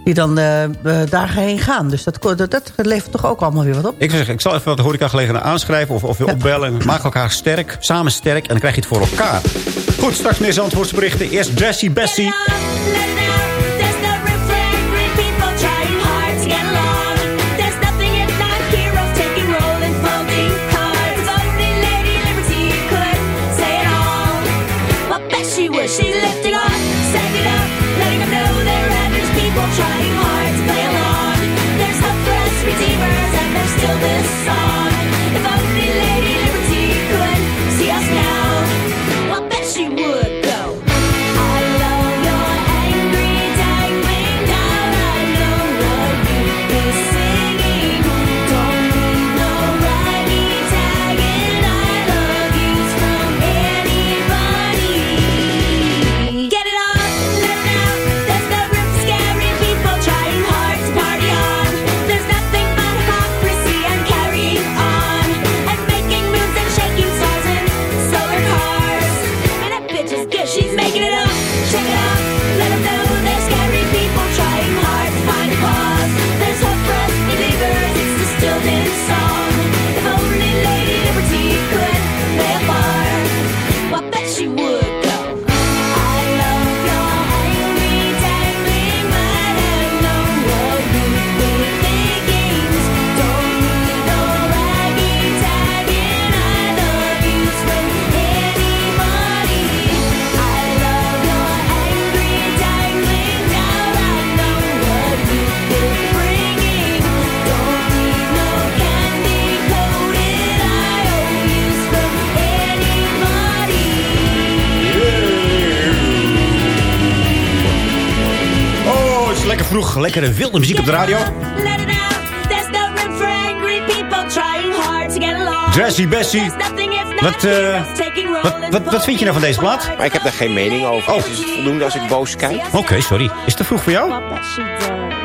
S12: die dan eh, daarheen gaan. Dus dat, dat, dat levert toch ook allemaal weer wat op.
S11: Ik zeggen, ik zal even wat de horecagelegenheden aanschrijven of, of weer opbellen. Maak elkaar sterk, samen sterk en dan krijg je het voor elkaar. Goed, straks meer Zandvoortse berichten. Eerst Jessie Bessie. Vroeg. Lekkere wilde muziek op de radio. Jessie Bessie.
S15: Wat, eh,
S11: Wat, wat, wat vind je nou van deze plaat?
S15: Maar ik heb daar geen mening over.
S11: Oh.
S15: Is het voldoende als ik boos kijk?
S11: Oké, sorry. Is het te vroeg voor jou?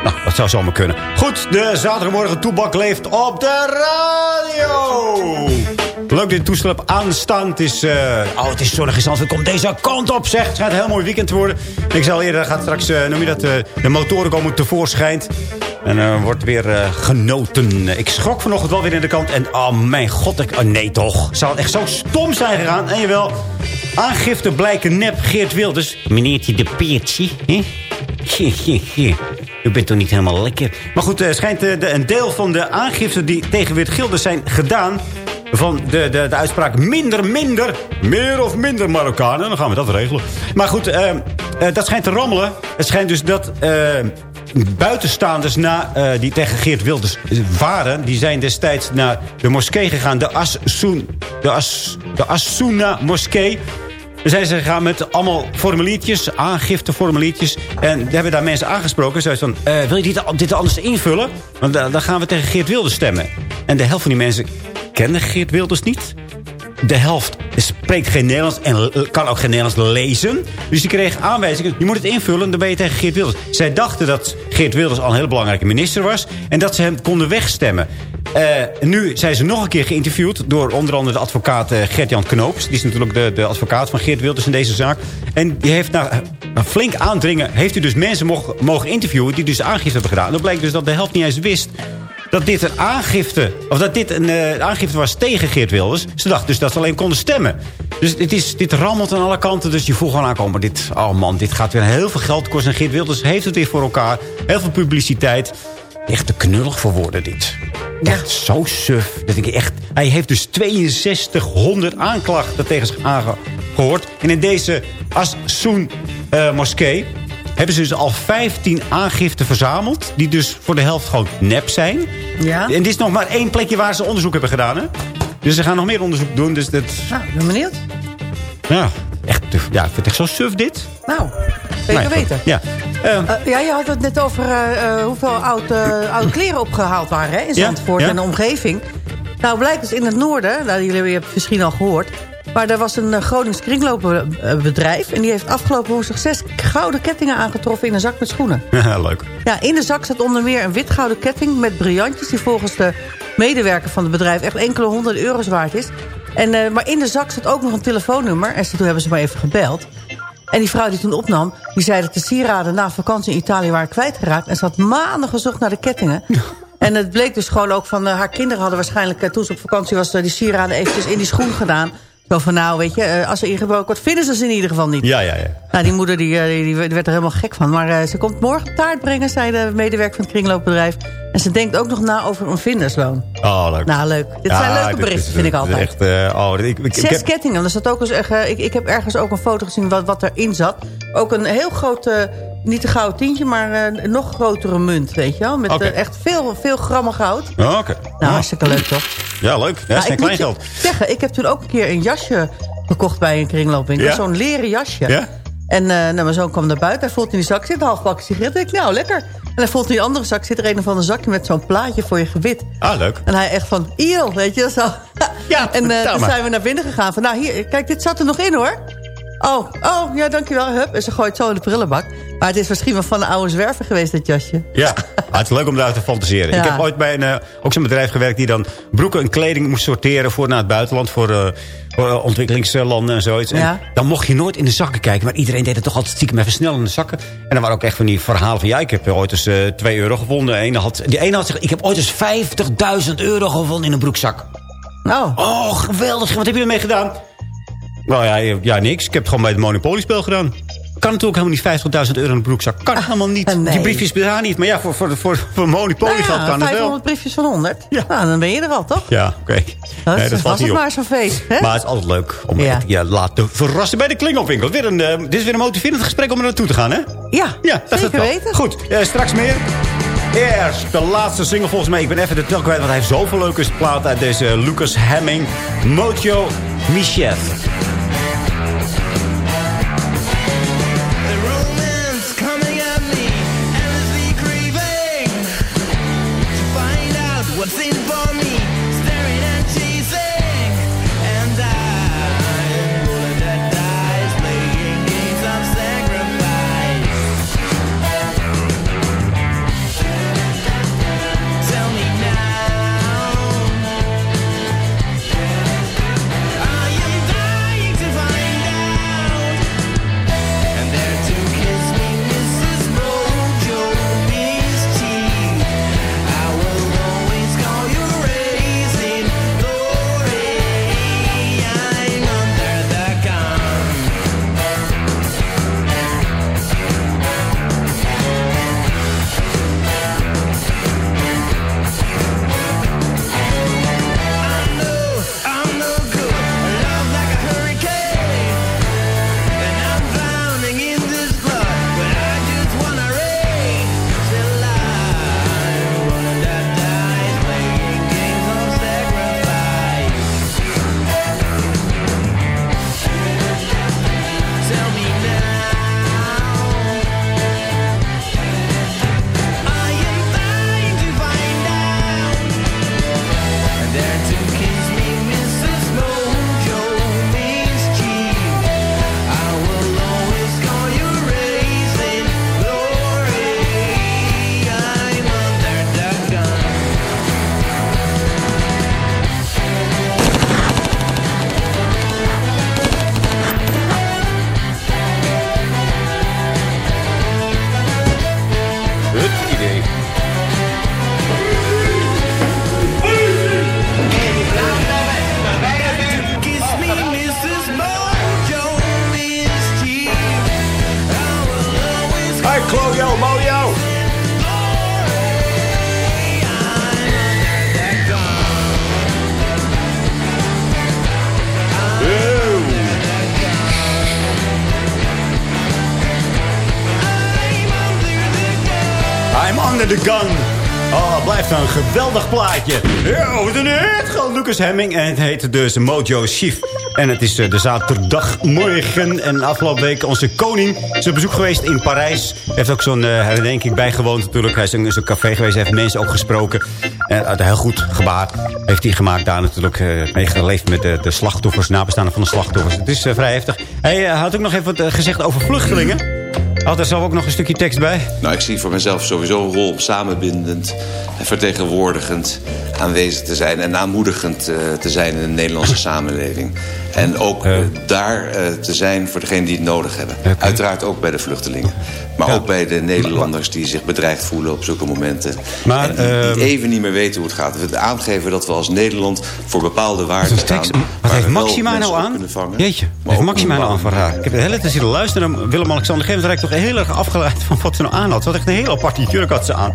S11: Nou, dat zou zomaar kunnen. Goed, de zaterdagmorgen Toebak leeft op de radio. Dat je het toestel aanstaan. Het is, eh, oh, het is zonnig in Zandvoort. Komt deze kant op, zeg. Het gaat een heel mooi weekend worden. Ik zei al eerder, gaat straks, eh, noem je dat, eh, de motoren komen tevoorschijn. En wordt weer genoten. Ik schrok vanochtend wel weer in de kant. En oh mijn god, ik, oh, nee toch. Zou het echt zo stom zijn gegaan? En jawel, aangifte blijken nep. Geert Wilders. Meneertje de Peertje, hè? U bent toch niet helemaal lekker. Maar goed, schijnt een deel van de aangifte die tegen Weert Gilders zijn gedaan... van de, de, de uitspraak minder, minder, meer of minder Marokkanen. Dan gaan we dat regelen. Maar goed, eh, eh, dat schijnt te rammelen. Het schijnt dus dat... eh, buitenstaanders na, die tegen Geert Wilders waren... die zijn destijds naar de moskee gegaan. De, As-Soen- de, As, de Assouna moskee. Dan zijn ze gegaan met allemaal formuliertjes, aangifteformuliertjes. En hebben daar mensen aangesproken. Zeiden van, eh, wil je dit, dit anders invullen? Want da- dan gaan we tegen Geert Wilders stemmen. En de helft van die mensen kende Geert Wilders niet. De helft spreekt geen Nederlands en kan ook geen Nederlands lezen. Dus die kreeg aanwijzingen. Je moet het invullen, dan ben je tegen Geert Wilders. Zij dachten dat Geert Wilders al een hele belangrijke minister was. En dat ze hem konden wegstemmen. Eh, nu zijn ze nog een keer geïnterviewd door onder andere de advocaat eh, Gert-Jan Knoops. Die is natuurlijk de, de advocaat van Geert Wilders in deze zaak. En die heeft na na flink aandringen... heeft u dus mensen mogen, interviewen die dus aangifte hebben gedaan. En dan blijkt dus dat de helft niet eens wist dat dit een aangifte, of dat dit een eh, aangifte was tegen Geert Wilders. Ze dachten dus dat ze alleen konden stemmen. Dus dit, is, dit rammelt aan alle kanten. Dus je voelt gewoon aankomen. Dit, oh man, dit gaat weer heel veel geld kosten. En Geert Wilders heeft het weer voor elkaar. Heel veel publiciteit. Echt te knullig voor woorden, dit. Echt zo suf. Dat ik echt, hij heeft dus 6200 aanklachten tegen zich aangehoord. En in deze As-Soen eh, moskee hebben ze dus al 15 aangiften verzameld. Die dus voor de helft gewoon nep zijn.
S12: Ja.
S11: En dit is nog maar één plekje waar ze onderzoek hebben gedaan. Hè? Dus ze gaan nog meer onderzoek doen. Dus dat,
S12: Nou, ik ben benieuwd.
S11: ja, echt, ja, ik vind het echt zo suf dit.
S12: Nou, zeker
S11: Nee,
S12: weten.
S11: Ja.
S12: Eh, ja, je had het net over eh, eh, hoeveel oud, eh, oude kleren opgehaald waren hè, in
S11: Ja,
S12: Zandvoort
S11: ja.
S12: en de omgeving. Nou, blijkt dus in het noorden, nou, jullie hebben het misschien al gehoord... maar er was een uh, Gronings kringloopbedrijf... en die heeft afgelopen woensdag zes gouden kettingen aangetroffen in een zak met schoenen.
S11: Ja, leuk.
S12: Ja, in de zak zat onder meer een wit gouden ketting met briljantjes... die volgens de medewerker van het bedrijf echt enkele honderden euro's waard is. En, eh, maar in de zak zat ook nog een telefoonnummer. En toen hebben ze maar even gebeld. En die vrouw die toen opnam, die zei dat de sieraden na vakantie in Italië waren kwijtgeraakt. En ze had maanden gezocht naar de kettingen. En het bleek dus gewoon ook van, eh, haar kinderen hadden waarschijnlijk, eh, toen ze op vakantie was, eh, die sieraden eventjes in die schoen gedaan. Zo van, nou weet je, eh, als er ingebroken wordt, vinden ze ze in ieder geval niet.
S11: Ja, ja, ja.
S12: Nou, die moeder die, eh, die, werd er helemaal gek van. Maar eh, ze komt morgen taart brengen, zei de medewerker van het kringloopbedrijf. En ze denkt ook nog na over een vindersloon.
S11: Oh, leuk.
S12: Nou, leuk. Dit
S11: Ja,
S12: zijn leuke berichten,
S11: is-
S12: vind ik altijd.
S11: Echt, oh, ik, ik, ik
S12: Zes
S11: heb,
S12: kettingen. Er zat ook eens, echt, ik, ik heb ergens ook een foto gezien wat, wat erin zat. Ook een heel groot, eh, niet een gouden tientje, maar eh, een nog grotere munt, weet je wel. Met eh, echt veel, veel grammen goud.
S11: Oh, Oké.
S12: Nou, hartstikke leuk toch?
S11: Ja, leuk. Ja,
S12: Nou,
S11: is geen
S12: ik moet
S11: klein geld.
S12: zeggen, ik heb toen ook een keer een jasje gekocht bij een kringloopwinkel.
S11: Ja?
S12: Zo'n leren jasje.
S11: Ja?
S12: En eh, nou, mijn zoon kwam naar buiten. Hij voelt in die zak zit een half bakje sigaret. Ik nou, lekker. En hij voelt in die andere zak zit er een of ander zakje met zo'n plaatje voor je gebit.
S11: Ah, leuk.
S12: En hij echt van, eeuw, weet je, zo.
S11: Ja,
S12: en eh,
S11: vertel
S12: toen zijn we naar binnen gegaan. Van, nou, hier, kijk, dit zat er nog in, hoor. Oh, oh, ja, dankjewel. Hup. En ze gooit zo in de prullenbak. Maar het is misschien wel van een oude zwerver geweest, dat jasje.
S11: Ja, ah, het is leuk om daar te fantaseren.
S12: Ja.
S11: Ik heb ooit bij een, eh, ook zo'n bedrijf gewerkt... die dan broeken en kleding moest sorteren voor naar het buitenland... voor, eh, voor eh, ontwikkelingslanden en zoiets. En
S12: Ja.
S11: dan mocht je nooit in de zakken kijken. Maar iedereen deed het toch altijd stiekem even snel in de zakken. En dan waren ook echt van die verhalen van... ja, ik heb ooit eens eh 2 euro gevonden. De ene had, die ene had gezegd... ik heb ooit eens 50.000 euro gevonden in een broekzak.
S12: Oh.
S11: Oh, geweldig. Wat heb je ermee gedaan? Nou ja, ja, niks. Ik heb het gewoon bij het Monopoly-spel gedaan. Kan natuurlijk helemaal niet 50.000 euro in een broekzak. Kan helemaal niet.
S12: Ah, nee.
S11: Die briefjes bestaan niet. Maar ja, voor, voor, voor, voor Monopoly
S12: Nou ja,
S11: kan het wel.
S12: 500 briefjes van 100. Ja. Nou, dan ben je er al, toch?
S11: Ja, oké.
S12: Nou,
S11: Nee,
S12: dat
S11: dat
S12: was het
S11: op.
S12: maar zo'n feest. Hè?
S11: Maar het is altijd leuk om
S12: Ja.
S11: je laten verrassen bij de klingelwinkel. Weer een, eh, dit is weer een motiverend gesprek om er naartoe te gaan, hè?
S12: Ja,
S11: Ja, dat is het
S12: weten.
S11: Goed, eh, straks meer. Eerst de laatste single volgens mij. Ik ben even de tel kwijt, want hij heeft zoveel leuke platen uit deze Lucas Hemming. Mojo Michel. Lucas. En het heet dus Mojo Chief. En het is eh, de zaterdagmorgen. En afgelopen week onze koning is op bezoek geweest in Parijs. Heeft ook zo'n uh, herdenking bijgewoond natuurlijk. Hij is in zo'n café geweest. heeft mensen ook gesproken. En uit heel goed gebaar heeft hij gemaakt daar natuurlijk. Uh, mee geleefd met de, de slachtoffers, nabestaanden van de slachtoffers. Het is vrij heftig. Hij had ook nog even wat gezegd over vluchtelingen. Had er zelf ook nog een stukje tekst bij?
S17: Nou, ik zie voor mezelf sowieso een rol om samenbindend en vertegenwoordigend aanwezig te zijn... en aanmoedigend uh, te zijn in de Nederlandse samenleving. En ook uh, daar uh, te zijn voor degenen die het nodig hebben. Okay. Uiteraard ook bij de vluchtelingen. Maar ja. ook bij de Nederlanders die zich bedreigd voelen op zulke momenten. Maar, en die, die even niet meer weten hoe het gaat. We aangeven dat we als Nederland voor bepaalde waarden staan.
S11: Wat heeft Maxima nou aan? Jeetje, wat heeft Maxima nou aan van haar? Ik heb de hele tijd zitten luisteren naar Willem-Alexander Geven. Dat toch heel erg afgeleid van wat ze nou aan had. Ze had echt een hele aparte jurk had ze aan.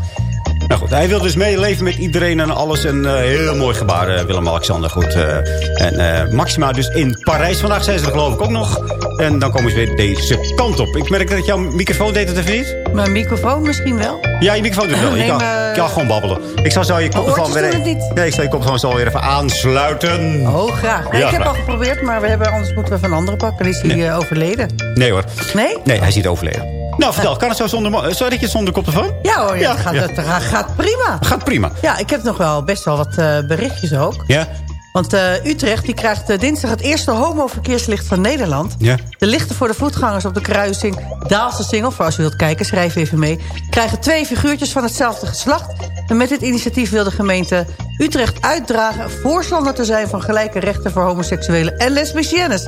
S11: Nou goed, hij wil dus meeleven met iedereen en alles. En uh, heel mooi gebaar, uh, Willem-Alexander. Goed. Uh, en Maxima dus in Parijs. Vandaag zijn ze er geloof ik ook nog. En dan komen ze weer deze kant op. Ik merk dat jouw microfoon deed het even niet.
S12: Mijn microfoon misschien wel?
S11: Ja, je microfoon doet wel. Je kan, gewoon babbelen. Ik zal zo je koptelefoon
S12: oh,
S11: weer...
S12: niet.
S11: Nee, ik zal je koptelefoon zo weer even aansluiten.
S12: Oh, graag. Nee,
S11: Ja,
S12: ik heb al geprobeerd, maar we hebben, anders moeten we van andere pakken. Is hij eh, overleden?
S11: Nee hoor.
S12: Nee?
S11: Nee, hij is niet overleden. Nou, vertel. Kan het zo zonder... mo- Zou dat je zonder koptelefoon?
S12: Ja hoor, ja,
S11: Ja,
S12: het gaat,
S11: ja.
S12: Het gaat, gaat prima.
S11: Gaat prima.
S12: Ja, ik heb nog wel best wel wat eh, berichtjes ook.
S11: Ja?
S12: Want eh, Utrecht die krijgt eh, dinsdag het eerste homo-verkeerslicht van Nederland.
S11: Ja.
S12: De lichten voor de voetgangers op de kruising Daalse Singel... voor als u wilt kijken, schrijf even mee... krijgen twee figuurtjes van hetzelfde geslacht. En met dit initiatief wil de gemeente Utrecht uitdragen... voorstander te zijn van gelijke rechten voor homoseksuelen en lesbiennes.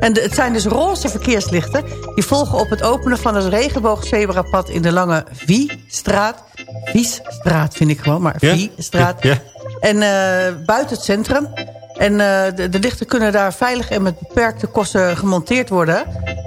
S12: En de- het zijn dus roze verkeerslichten... die volgen op het openen van het regenboogzebrapad... in de lange Vie-straat. Viesstraat vind ik gewoon, maar
S11: Ja?
S12: Vie-straat.
S11: Ja.
S12: En eh, buiten het centrum. En eh, de, de lichten kunnen daar veilig en met beperkte kosten gemonteerd worden.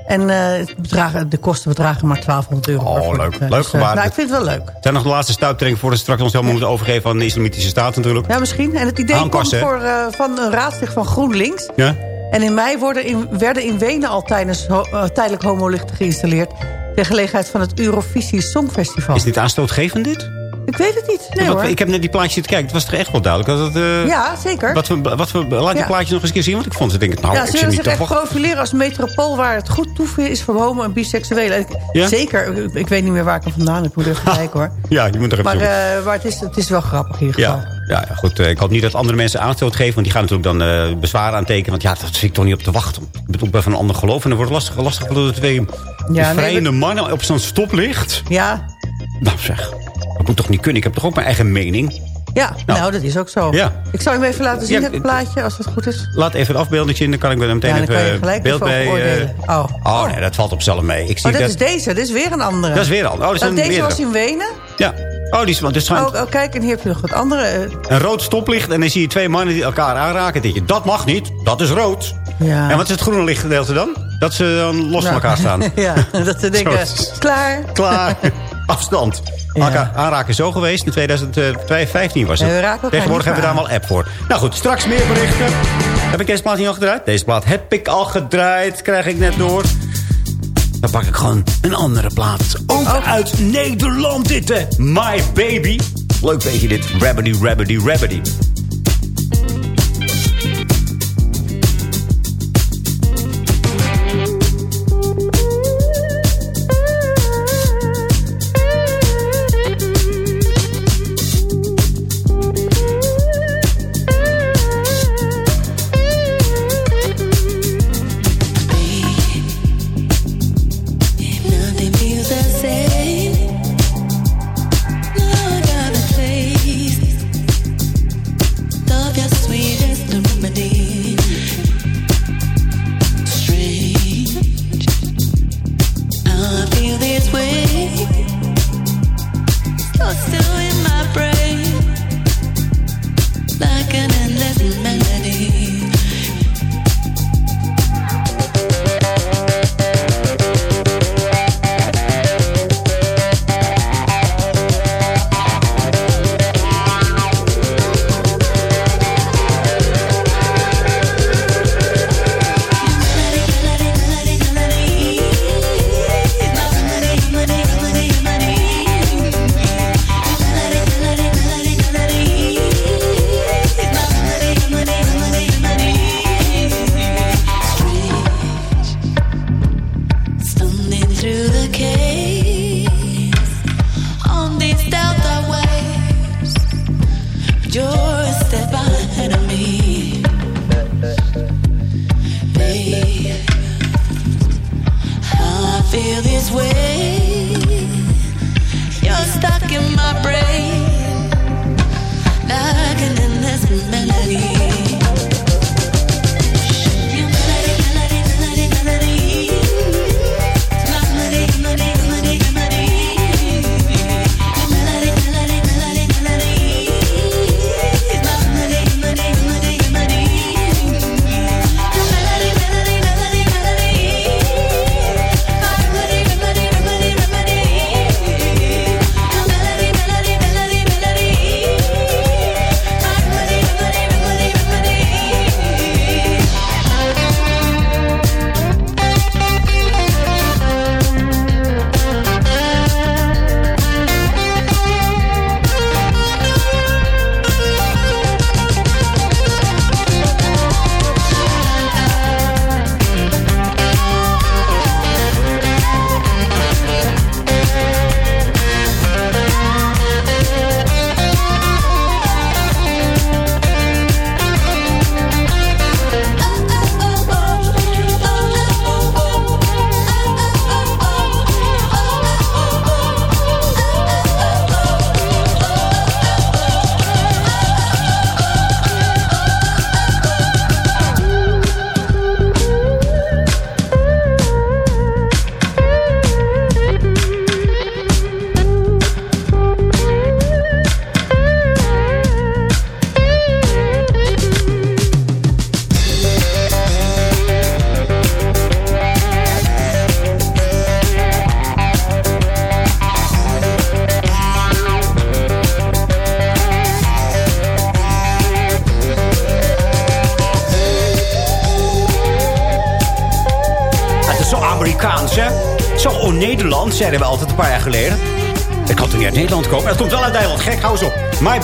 S12: En eh, bedragen, de kosten bedragen maar 1200 euro.
S11: Oh, leuk.
S12: het,
S11: Leuk
S12: dus, nou, ik vind het wel leuk.
S11: Het zijn nog de laatste stuiptrekken voordat ze straks ons helemaal moeten overgeven aan de islamitische staat natuurlijk.
S12: Ja, misschien. En het idee
S11: Aanpassen,
S12: komt voor, eh, van een raadslid van GroenLinks.
S11: Ja?
S12: En in mei worden in, werden in Wenen al tijdens eh, tijdelijk homolichten geïnstalleerd... ter gelegenheid van het Eurovisie Songfestival.
S11: Is dit aanstootgevend dit?
S12: Ik weet het niet. Nee
S11: Wat-
S12: hoor.
S11: ik heb net die plaatjes te kijken. Het was toch echt wel duidelijk. Dat het, eh,
S12: Ja, zeker.
S11: Wat voor, wat voor, laat die
S12: Ja.
S11: plaatjes nog eens een keer zien. Want ik vond ze denk ik, nou,
S12: ja, ze willen
S11: niet
S12: zich echt profileren als metropool... waar het goed toe is voor homo- en biseksuelen. Ik-
S11: Ja?
S12: Zeker. Ik, ik weet niet meer waar ik hem vandaan heb. Ik moet even kijken hoor.
S11: Ja, je moet er even
S12: Maar, eh, maar het, is, het is wel grappig in ieder geval.
S11: Ja, ja, ja, goed. eh, ik hoop niet dat andere mensen aanstoot geven. Want die gaan natuurlijk dan eh bezwaar aantekenen. Want ja, dat zit ik toch niet op te wachten. Ik bedoel, ik ben van een ander geloof. En dan wordt het lastig, lastig dat de twee
S12: nee,
S11: vrijende mannen op zo'n stoplicht.
S12: Ja,
S11: Nou zeg, dat moet toch niet kunnen. Ik heb toch ook mijn eigen mening.
S12: ja nou. dat is ook zo.
S11: Ja.
S12: Ik zal hem even laten zien,
S11: Ja,
S12: het plaatje, als het goed is.
S11: Laat even het afbeelding zien. Dan kan ik er meteen
S12: Ja, gelijk
S11: beeld bij... eh,
S12: oordelen. Oh.
S11: oh nee, dat valt op zelf mee. Ik zie
S12: Oh, dat
S11: dat,
S12: is deze. Dit is weer een andere.
S11: Dat is weer een andere. Oh, dat is
S12: Nou,
S11: een
S12: deze was in Wenen.
S11: Ja. Oh, die want schijnt
S12: Oh, oh, kijk, en hier heb je nog wat andere. eh,
S11: een rood stoplicht. En dan zie je twee mannen die elkaar aanraken. Dan denk je, dat mag niet. Dat is rood.
S12: Ja.
S11: En wat is het groene lichtgedeelte dan? Dat ze dan los van elkaar staan.
S12: ja, dat ze denken,
S11: Zo.
S12: klaar.
S11: Klaar. Afstand. Elkaar aanraken zo geweest. In 2015 was het.
S12: Ja, we
S11: Tegenwoordig hebben we daar wel app voor. Nou goed, straks meer berichten. Heb ik deze plaat niet al gedraaid? Deze plaat heb ik al gedraaid. Krijg ik net door. Dan pak ik gewoon een andere plaat. Ook uit Nederland dit. My Baby. Leuk beetje dit. Rabbity, rabbity, rabbity.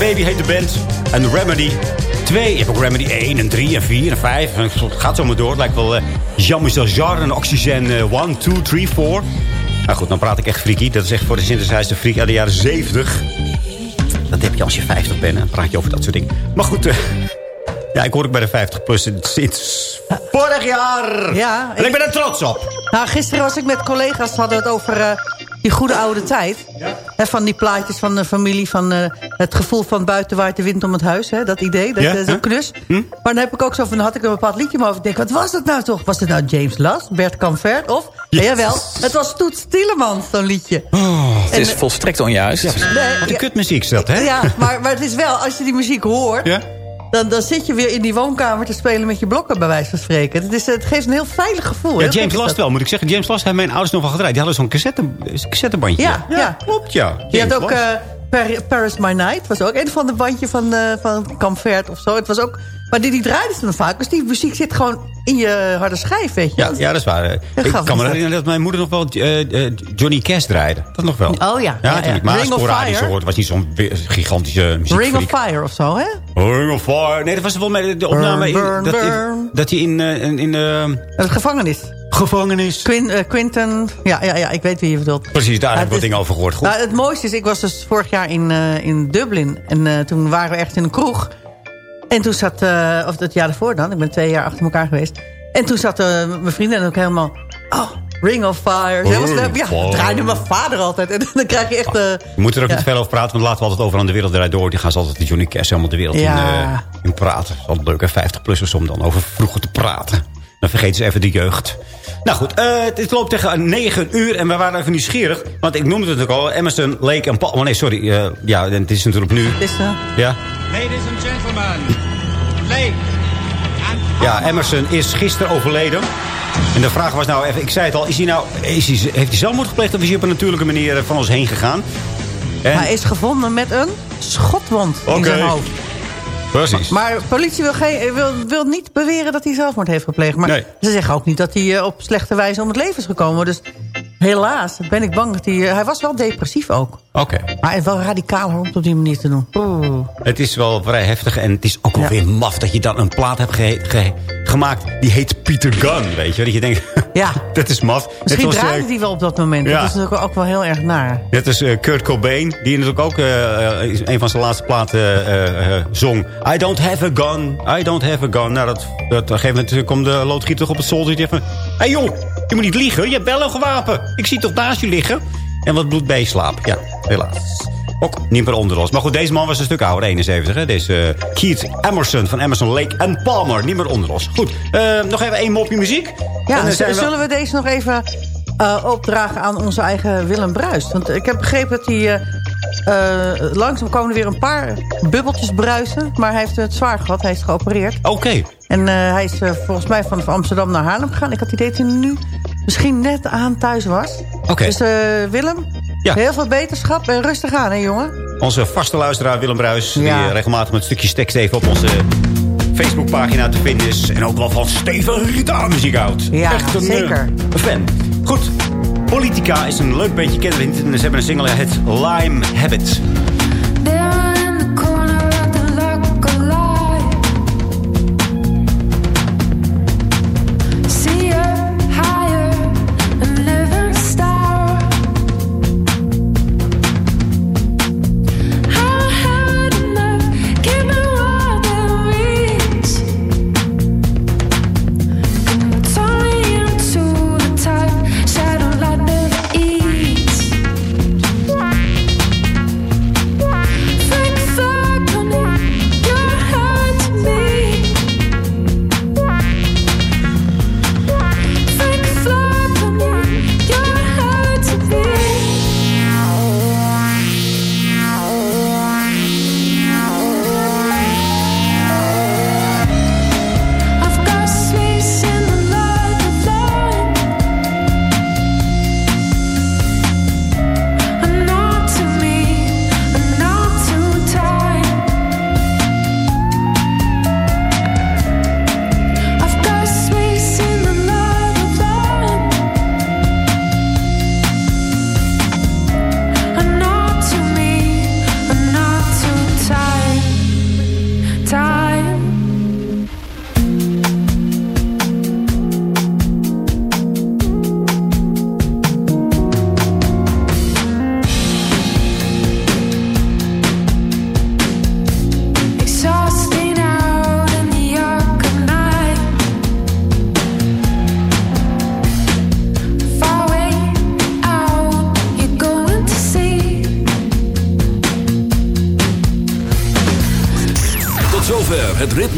S11: Baby heet de band. En Remedy 2. Je hebt ook Remedy 1 en 3 en 4 en 5. En het gaat zo maar door. Het lijkt wel uh, Jean-Michel Jarre en Oxygen uh, 1, 2, 3, 4. Nou goed, dan praat ik echt freaky. Dat is echt voor de synthesizer freak uit de jaren 70. Dat heb je als je 50 bent. Dan praat je over dat soort dingen. Maar goed, uh, ja, ik hoor ook bij de 50 plus sinds vorig jaar.
S12: Ja,
S11: En ik ben er trots op.
S12: Nou, gisteren was ik met collega's, hadden we het over eh, die goede oude tijd. Hè, van die plaatjes van de familie, van eh, het gevoel van buiten waait de wind om het huis. Hè, dat idee, dat
S11: Ja,
S12: is
S11: hè?
S12: knus.
S11: Hm?
S12: Maar dan heb ik ook zo van, had ik een bepaald liedje maar over. Ik denk, wat was dat nou toch? Was het nou James Last, Bert Camvert of... Ja, jawel, het was Toets Tielemans, zo'n liedje.
S18: Het is volstrekt onjuist.
S12: Nee,
S11: Wat een
S12: ja,
S11: kutmuziek is dat, hè?
S12: ja maar, maar het is wel, als je die muziek hoort...
S11: Ja?
S12: Dan, dan zit je weer in die woonkamer te spelen met je blokken, bij wijze van spreken. Het, is, het geeft een heel veilig gevoel.
S11: Ja, James Last wel, moet ik zeggen. James Last hebben mijn ouders nog wel gedraaid. Die hadden zo'n cassette, cassettebandje.
S12: Ja, ja.
S11: klopt, ja.
S12: Je hebt ook eh, Par- Paris My Night. was ook een van de bandje van, eh van Camvert of zo. Het was ook, maar die, die draaiden ze dan vaak. Dus die muziek zit gewoon in je harde schijf, weet je.
S11: Ja, ja, dat is waar. Ik kan me herinneren dat mijn moeder nog wel eh, eh, Johnny Cash draaide. Dat nog wel.
S12: Oh ja, ja,
S11: Ja, maar
S12: Ring of Fire.
S11: hoorde. was niet zo'n gigantische muziek.
S12: Ring of Fire of zo, hè?
S11: Ring of Fire. Nee, dat was volgens mij de opname
S12: burn,
S11: dat,
S12: burn.
S11: dat hij in, eh, in, in de
S12: gevangenis.
S11: gevangenis...
S12: Quin, eh, Quinten, ja, ja, ja, ik weet wie je bedoelt.
S11: Precies, daar heb ik wat
S12: het
S11: dingen over gehoord. Goed.
S12: Nou, het mooiste is, ik was dus vorig jaar in, in Dublin. En toen waren we echt in een kroeg. En toen zat, eh, of het jaar ervoor dan, ik ben twee jaar achter elkaar geweest. En toen zat eh, mijn vrienden ook helemaal... Oh, Ring of Fire.
S11: Of
S12: ja,
S11: Fire.
S12: draaide mijn vader altijd. En dan krijg je echt... eh,
S11: We moeten er ook
S12: ja.
S11: niet veel over praten, want laten we altijd over aan de wereld eruit door. Die gaan ze altijd de Johnny Cash helemaal de wereld in, praten. Dat is altijd leuk, hè? 50-plussers om dan over vroeger te praten. Dan vergeten ze even de jeugd. Nou goed, eh, het loopt tegen 9 uur en we waren even nieuwsgierig. Want ik noemde het ook al, Emerson, Lake en Paul. Oh nee, sorry. eh, ja, het is natuurlijk nu.
S12: Het is, eh,
S11: Ja,
S13: Ladies and gentlemen, Lake and
S11: ja, Emerson is gisteren overleden. En de vraag was nou even, ik zei het al, is hij nou, is hij, heeft hij zelfmoord gepleegd of is hij op een natuurlijke manier van ons heen gegaan? En,
S12: Hij is gevonden met een schotwond in
S11: Oké.
S12: zijn hoofd.
S11: Precies.
S12: Maar politie wil, geen, wil, wil niet beweren dat hij zelfmoord heeft gepleegd. Maar
S11: Nee.
S12: ze zeggen ook niet dat hij eh, op slechte wijze om het leven is gekomen. Dus helaas ben ik bang dat hij... eh, hij was wel depressief ook.
S11: Oké.
S12: Maar wel radicaal om het op die manier te doen. Oeh.
S11: Het is wel vrij heftig en het is ook wel weer maf dat je dan een plaat hebt ge ge gemaakt. Die heet Peter Gunn, weet je. Dat je denkt,
S12: Ja.
S11: dat is maf.
S12: Misschien
S11: Net als, eh,
S12: draaide die wel op dat moment.
S11: ja.
S12: Dat is natuurlijk ook wel heel erg naar.
S11: Net als eh, Kurt Cobain, die natuurlijk ook eh, een van zijn laatste platen zong. I don't have a gun, I don't have a gun. Nou, dat, dat, op een gegeven moment komt de loodgieter op het zolder. Die zegt van, hé hey joh, je moet niet liegen, je hebt wel een gewapen. Ik zie toch naast je liggen. En wat bloed bij je slaap. Ja, helaas. Ook niet meer onder ons. Maar goed, deze man was een stuk ouder, 71. Hè? Deze eh, Keith Emerson van Emerson Lake en Palmer. Niet meer onder ons. Goed, eh, nog even één mopje muziek.
S12: Ja,
S11: we-
S12: zullen we deze nog even eh, opdragen aan onze eigen Willem Bruist? Want ik heb begrepen dat hij... langzaam komen er weer een paar bubbeltjes bruisen. Maar hij heeft het zwaar gehad. Hij is geopereerd.
S11: Oké.
S12: En hij is volgens mij van Amsterdam naar Haarlem gegaan. Ik had het idee dat hij nu misschien net aan thuis was.
S11: Oké.
S12: Dus Willem,
S11: Ja.
S12: heel veel beterschap en rustig aan, hè jongen?
S11: Onze vaste luisteraar Willem Bruis. Die
S12: Ja.
S11: eh, regelmatig met stukjes tekst even op onze Facebookpagina te vinden is. En ook wel van stevige gitaarmuziek houdt.
S12: Ja,
S11: Echt een, eh,
S12: zeker.
S11: een fan. Goed. Politica is een leuk beetje kennen. En ze hebben een single, het Lime Habit.